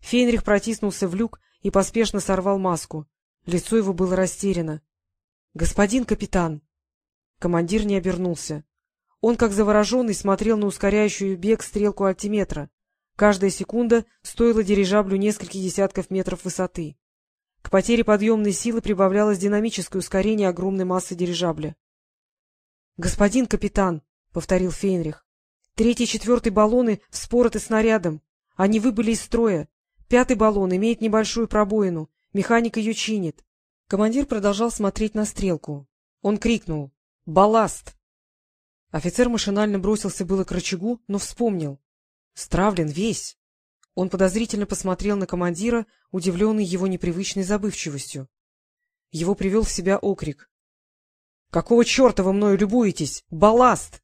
Фейнрих протиснулся в люк и поспешно сорвал маску. Лицо его было растеряно. — Господин капитан! Командир не обернулся. Он, как завороженный, смотрел на ускоряющую бег стрелку альтиметра. Каждая секунда стоила дирижаблю нескольких десятков метров высоты. К потере подъемной силы прибавлялось динамическое ускорение огромной массы дирижабля. — Господин капитан! — повторил Фейнрих. — Третий и четвертый баллоны вспороты снарядом. Они выбыли из строя. Пятый баллон имеет небольшую пробоину. Механик ее чинит. Командир продолжал смотреть на стрелку. Он крикнул «Балласт!». Офицер машинально бросился было к рычагу, но вспомнил. Стравлен весь. Он подозрительно посмотрел на командира, удивленный его непривычной забывчивостью. Его привел в себя окрик. — Какого черта вы мною любуетесь? Балласт!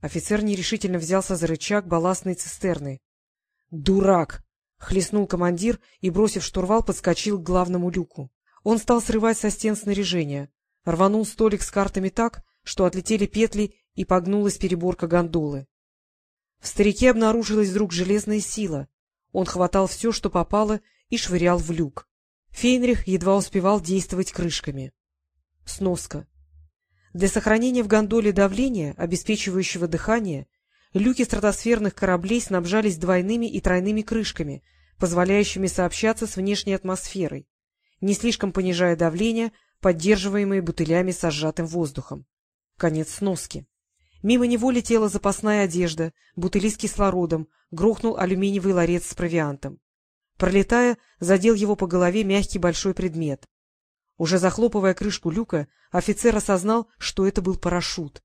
Офицер нерешительно взялся за рычаг балластной цистерны. — Дурак! — хлестнул командир и, бросив штурвал, подскочил к главному люку. Он стал срывать со стен снаряжение, рванул столик с картами так, что отлетели петли и погнулась переборка гондолы. В старике обнаружилась вдруг железная сила. Он хватал все, что попало, и швырял в люк. Фейнрих едва успевал действовать крышками. Сноска. Для сохранения в гондоле давления, обеспечивающего дыхание, люки стратосферных кораблей снабжались двойными и тройными крышками, позволяющими сообщаться с внешней атмосферой, не слишком понижая давление, поддерживаемое бутылями со сжатым воздухом. Конец сноски. Мимо него летела запасная одежда, бутыли с кислородом, грохнул алюминиевый ларец с провиантом. Пролетая, задел его по голове мягкий большой предмет. Уже захлопывая крышку люка, офицер осознал, что это был парашют.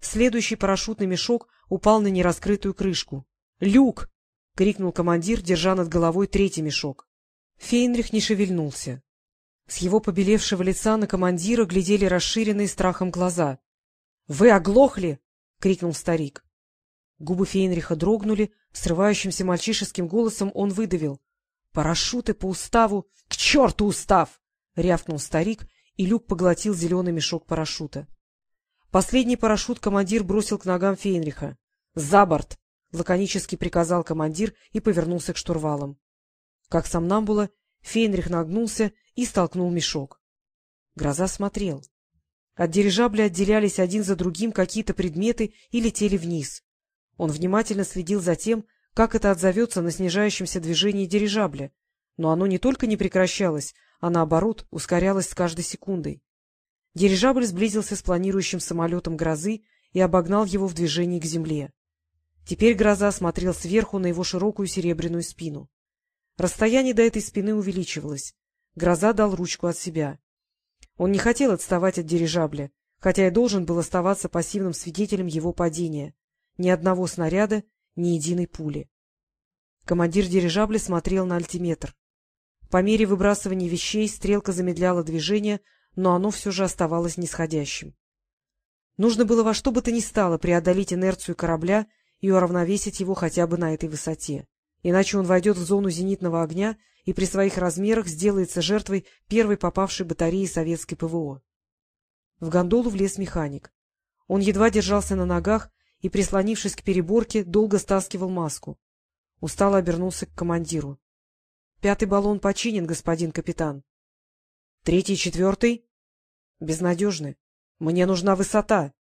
Следующий парашютный мешок упал на нераскрытую крышку. «Люк!» — крикнул командир, держа над головой третий мешок. Фейнрих не шевельнулся. С его побелевшего лица на командира глядели расширенные страхом глаза. — Вы оглохли! — крикнул старик. Губы Фейнриха дрогнули, срывающимся мальчишеским голосом он выдавил. — Парашюты по уставу... — К черту устав! — рявкнул старик, и люк поглотил зеленый мешок парашюта. Последний парашют командир бросил к ногам Фейнриха. — За борт! — лаконически приказал командир и повернулся к штурвалам. Как сам Намбула, Фейнрих нагнулся и столкнул мешок. Гроза смотрел. От дирижабля отделялись один за другим какие-то предметы и летели вниз. Он внимательно следил за тем, как это отзовется на снижающемся движении дирижабля, но оно не только не прекращалось, а наоборот ускорялось с каждой секундой. Дирижабль сблизился с планирующим самолетом грозы и обогнал его в движении к земле. Теперь гроза смотрел сверху на его широкую серебряную спину. Расстояние до этой спины увеличивалось. Гроза дал ручку от себя. Он не хотел отставать от дирижабля, хотя и должен был оставаться пассивным свидетелем его падения. Ни одного снаряда, ни единой пули. Командир дирижабля смотрел на альтиметр. По мере выбрасывания вещей стрелка замедляла движение, но оно все же оставалось нисходящим. Нужно было во что бы то ни стало преодолеть инерцию корабля и уравновесить его хотя бы на этой высоте. Иначе он войдет в зону зенитного огня и при своих размерах сделается жертвой первой попавшей батареи советской ПВО. В гондолу влез механик. Он едва держался на ногах и, прислонившись к переборке, долго стаскивал маску. Устало обернулся к командиру. — Пятый баллон починен, господин капитан. — Третий и четвертый? — Безнадежны. Мне нужна высота.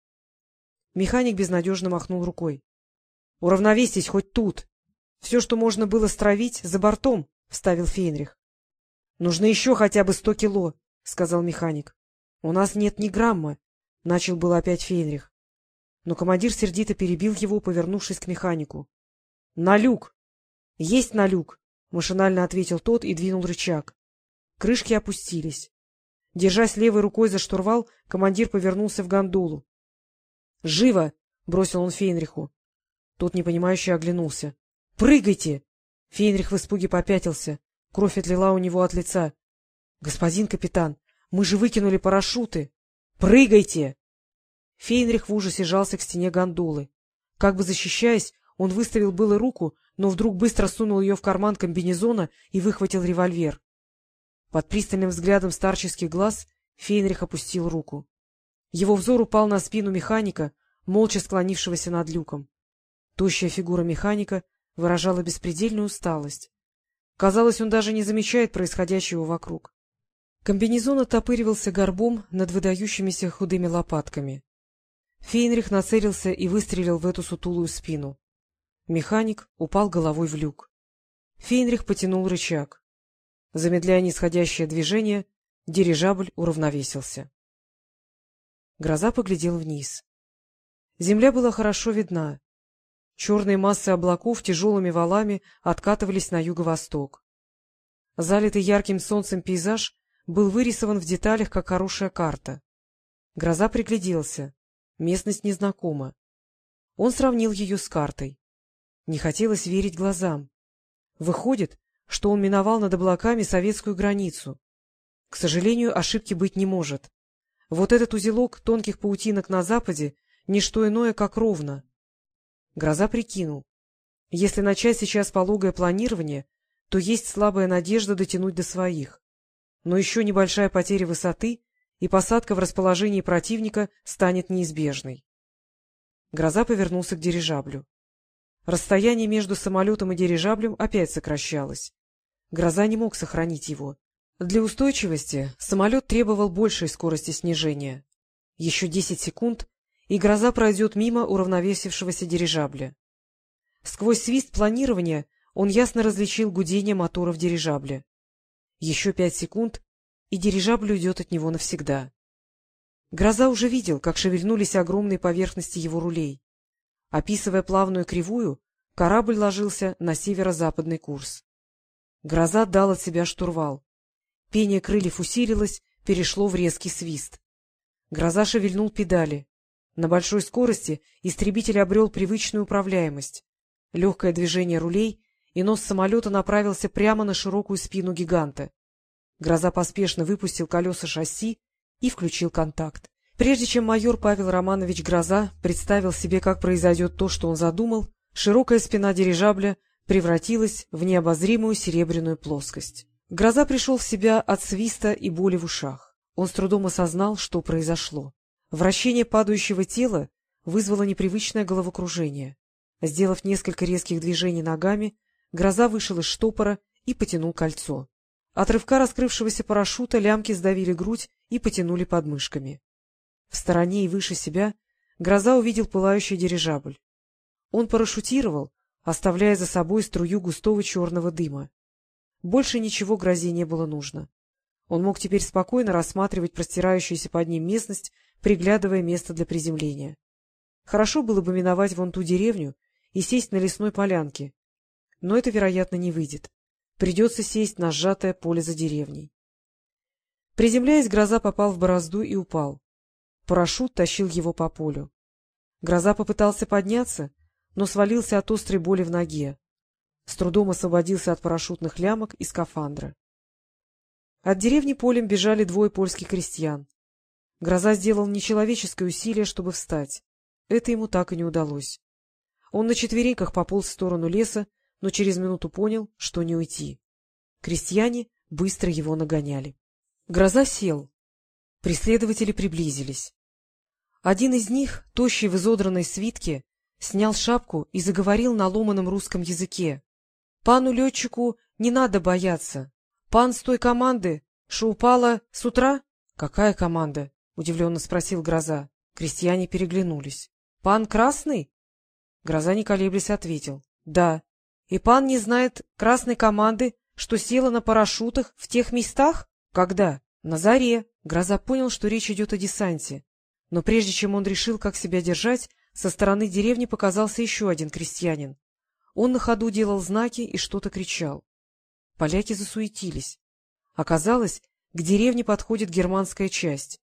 Механик безнадежно махнул рукой. — Уравновесьтесь хоть тут. Все, что можно было стравить, за бортом, — вставил Фейнрих. — Нужно еще хотя бы сто кило, — сказал механик. — У нас нет ни грамма, — начал было опять Фейнрих. Но командир сердито перебил его, повернувшись к механику. — На люк! — Есть на люк! — машинально ответил тот и двинул рычаг. Крышки опустились. Держась левой рукой за штурвал, командир повернулся в гондолу. — Живо! — бросил он Фейнриху. Тот непонимающе оглянулся. Прыгайте! Фейнрих в испуге попятился. Кровь отлила у него от лица. — Господин капитан, мы же выкинули парашюты! Прыгайте! Фейнрих в ужасе жался к стене гондолы. Как бы защищаясь, он выставил было руку, но вдруг быстро сунул ее в карман комбинезона и выхватил револьвер. Под пристальным взглядом старческих глаз Фейнрих опустил руку. Его взор упал на спину механика, молча склонившегося над люком. Тощая фигура механика выражала беспредельную усталость. Казалось, он даже не замечает происходящего вокруг. Комбинезон отопыривался горбом над выдающимися худыми лопатками. Фейнрих нацелился и выстрелил в эту сутулую спину. Механик упал головой в люк. Фейнрих потянул рычаг. Замедляя нисходящее движение, дирижабль уравновесился. Гроза поглядел вниз. Земля была хорошо видна. Черные массы облаков тяжелыми валами откатывались на юго-восток. Залитый ярким солнцем пейзаж был вырисован в деталях, как хорошая карта. Гроза пригляделся. Местность незнакома. Он сравнил ее с картой. Не хотелось верить глазам. Выходит, что он миновал над облаками советскую границу. К сожалению, ошибки быть не может. Вот этот узелок тонких паутинок на западе — не что иное, как ровно. Гроза прикинул. Если начать сейчас пологое планирование, то есть слабая надежда дотянуть до своих. Но еще небольшая потеря высоты, и посадка в расположении противника станет неизбежной. Гроза повернулся к дирижаблю. Расстояние между самолетом и дирижаблем опять сокращалось. Гроза не мог сохранить его. Для устойчивости самолет требовал большей скорости снижения. Еще десять секунд, и гроза пройдет мимо уравновесившегося дирижабля. Сквозь свист планирования он ясно различил гудение моторов дирижабля. Еще пять секунд, и дирижабль уйдет от него навсегда. Гроза уже видел, как шевельнулись огромные поверхности его рулей. Описывая плавную кривую, корабль ложился на северо-западный курс. Гроза дал от себя штурвал. Пение крыльев усилилось, перешло в резкий свист. Гроза шевельнул педали. На большой скорости истребитель обрел привычную управляемость. Легкое движение рулей, и нос самолета направился прямо на широкую спину гиганта. Гроза поспешно выпустил колеса шасси и включил контакт. Прежде чем майор Павел Романович Гроза представил себе, как произойдет то, что он задумал, широкая спина дирижабля превратилась в необозримую серебряную плоскость. Гроза пришел в себя от свиста и боли в ушах. Он с трудом осознал, что произошло. Вращение падающего тела вызвало непривычное головокружение. Сделав несколько резких движений ногами, Гроза вышел из штопора и потянул кольцо. От рывка раскрывшегося парашюта лямки сдавили грудь и потянули подмышками. В стороне и выше себя Гроза увидел пылающий дирижабль. Он парашютировал, оставляя за собой струю густого черного дыма. Больше ничего Грозе не было нужно. Он мог теперь спокойно рассматривать простирающуюся под ним местность, приглядывая место для приземления. Хорошо было бы миновать вон ту деревню и сесть на лесной полянке, но это, вероятно, не выйдет. Придется сесть на сжатое поле за деревней. Приземляясь, гроза попал в борозду и упал. Парашют тащил его по полю. Гроза попытался подняться, но свалился от острой боли в ноге. С трудом освободился от парашютных лямок и скафандра. От деревни полем бежали двое польских крестьян. Гроза сделал нечеловеческое усилие, чтобы встать. Это ему так и не удалось. Он на четвереньках пополз в сторону леса, но через минуту понял, что не уйти. Крестьяне быстро его нагоняли. Гроза сел. Преследователи приблизились. Один из них, тощий в изодранной свитке, снял шапку и заговорил на ломаном русском языке. — Пану летчику не надо бояться. Пан с той команды, что упала с утра? — Какая команда? — удивленно спросил Гроза. Крестьяне переглянулись. — Пан Красный? Гроза, не колеблясь, ответил. — Да. И пан не знает красной команды, что села на парашютах в тех местах? Когда? На заре. Гроза понял, что речь идет о десанте. Но прежде чем он решил, как себя держать, со стороны деревни показался еще один крестьянин. Он на ходу делал знаки и что-то кричал. Поляки засуетились. Оказалось, к деревне подходит германская часть.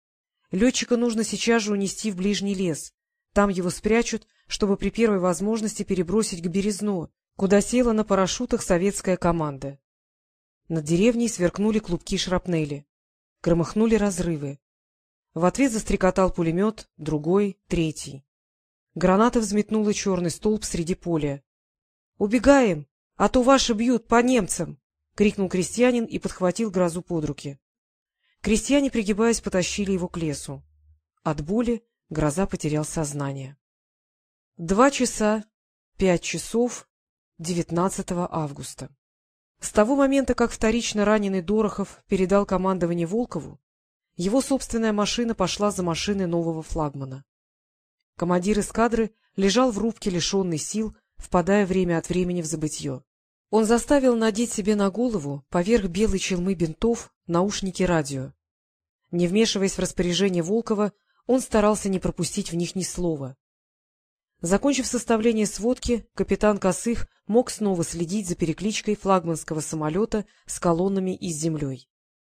Летчика нужно сейчас же унести в ближний лес. Там его спрячут, чтобы при первой возможности перебросить к Березно, куда села на парашютах советская команда. Над деревней сверкнули клубки шрапнели. Громыхнули разрывы. В ответ застрекотал пулемет, другой, третий. Граната взметнула черный столб среди поля. — Убегаем, а то ваши бьют по немцам! — крикнул крестьянин и подхватил грозу под руки. Крестьяне, пригибаясь, потащили его к лесу. От боли гроза потерял сознание. Два часа, пять часов 19 августа. С того момента, как вторично раненый Дорохов передал командование Волкову, его собственная машина пошла за машиной нового флагмана. Командир эскадры лежал в рубке, лишенный сил, впадая время от времени в забытье. Он заставил надеть себе на голову, поверх белой челмы бинтов, наушники радио. Не вмешиваясь в распоряжение Волкова, он старался не пропустить в них ни слова. Закончив составление сводки, капитан Косых мог снова следить за перекличкой флагманского самолета с колоннами и с землей.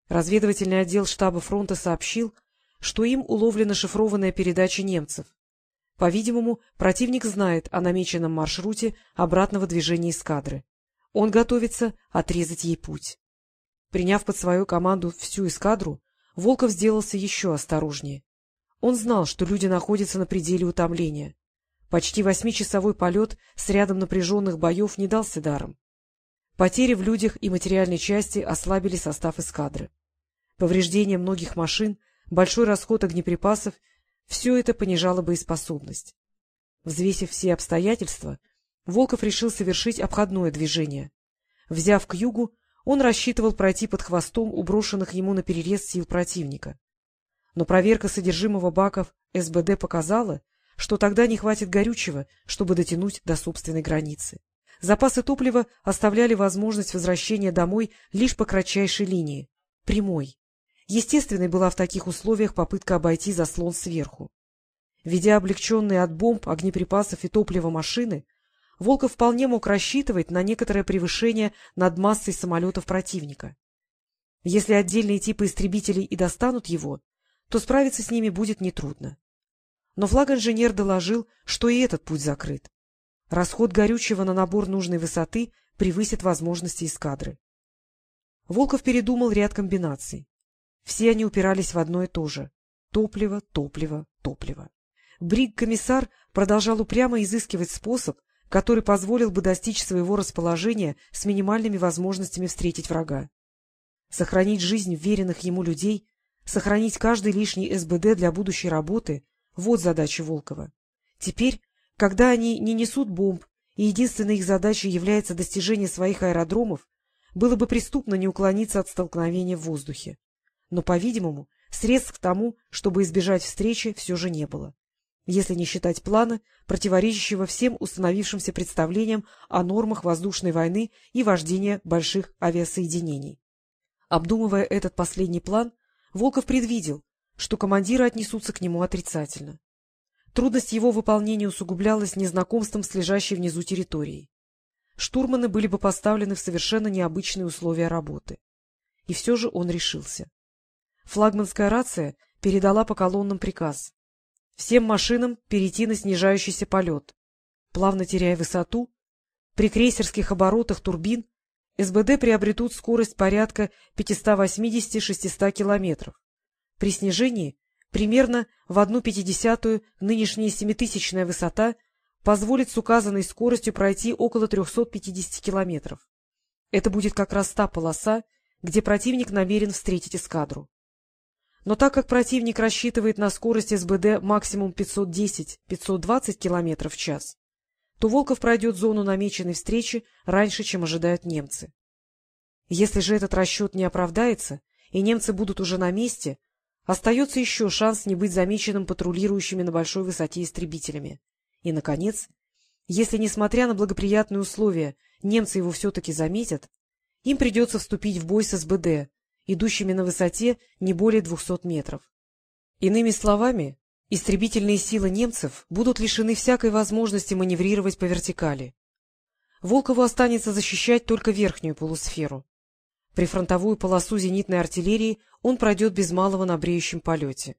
Разведывательный отдел штаба фронта сообщил, что им уловлена шифрованная передача немцев. По-видимому, противник знает о намеченном маршруте обратного движения эскадры. Он готовится отрезать ей путь. Приняв под свою команду всю эскадру, Волков сделался еще осторожнее. Он знал, что люди находятся на пределе утомления. Почти восьмичасовой полет с рядом напряженных боев не дался даром. Потери в людях и материальной части ослабили состав эскадры. Повреждение многих машин, большой расход огнеприпасов — все это понижало боеспособность. Взвесив все обстоятельства, Волков решил совершить обходное движение. Взяв к югу, он рассчитывал пройти под хвостом уброшенных ему на перерез сил противника. Но проверка содержимого баков СБД показала, что тогда не хватит горючего, чтобы дотянуть до собственной границы. Запасы топлива оставляли возможность возвращения домой лишь по кратчайшей линии — прямой. Естественной была в таких условиях попытка обойти заслон сверху. Ведя облегченные от бомб, огнеприпасов и топлива машины, Волков вполне мог рассчитывать на некоторое превышение над массой самолетов противника. Если отдельные типы истребителей и достанут его, то справиться с ними будет нетрудно. Но флаг-инженер доложил, что и этот путь закрыт. Расход горючего на набор нужной высоты превысит возможности эскадры. Волков передумал ряд комбинаций. Все они упирались в одно и то же — топливо, топливо, топливо. Бриг-комиссар продолжал упрямо изыскивать способ, который позволил бы достичь своего расположения с минимальными возможностями встретить врага. Сохранить жизнь веренных ему людей, сохранить каждый лишний СБД для будущей работы — вот задача Волкова. Теперь, когда они не несут бомб, и единственной их задачей является достижение своих аэродромов, было бы преступно не уклониться от столкновения в воздухе. Но, по-видимому, средств к тому, чтобы избежать встречи, все же не было если не считать плана, противоречащего всем установившимся представлениям о нормах воздушной войны и вождения больших авиасоединений. Обдумывая этот последний план, Волков предвидел, что командиры отнесутся к нему отрицательно. Трудность его выполнения усугублялась незнакомством с лежащей внизу территорией. Штурманы были бы поставлены в совершенно необычные условия работы. И все же он решился. Флагманская рация передала по колоннам приказ Всем машинам перейти на снижающийся полет. Плавно теряя высоту, при крейсерских оборотах турбин СБД приобретут скорость порядка 580-600 километров. При снижении примерно в одну пятидесятую нынешняя семитысячная высота позволит с указанной скоростью пройти около 350 километров. Это будет как раз та полоса, где противник намерен встретить эскадру. Но так как противник рассчитывает на скорость СБД максимум 510-520 км в час, то Волков пройдет зону намеченной встречи раньше, чем ожидают немцы. Если же этот расчет не оправдается, и немцы будут уже на месте, остается еще шанс не быть замеченным патрулирующими на большой высоте истребителями. И, наконец, если, несмотря на благоприятные условия, немцы его все-таки заметят, им придется вступить в бой с СБД, идущими на высоте не более двухсот метров. Иными словами, истребительные силы немцев будут лишены всякой возможности маневрировать по вертикали. Волкову останется защищать только верхнюю полусферу. Прифронтовую полосу зенитной артиллерии он пройдет без малого на бреющем полете.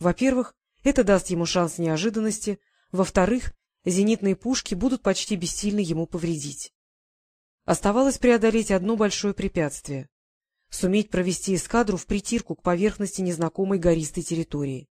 Во-первых, это даст ему шанс неожиданности, во-вторых, зенитные пушки будут почти бессильны ему повредить. Оставалось преодолеть одно большое препятствие суметь провести эскадру в притирку к поверхности незнакомой гористой территории.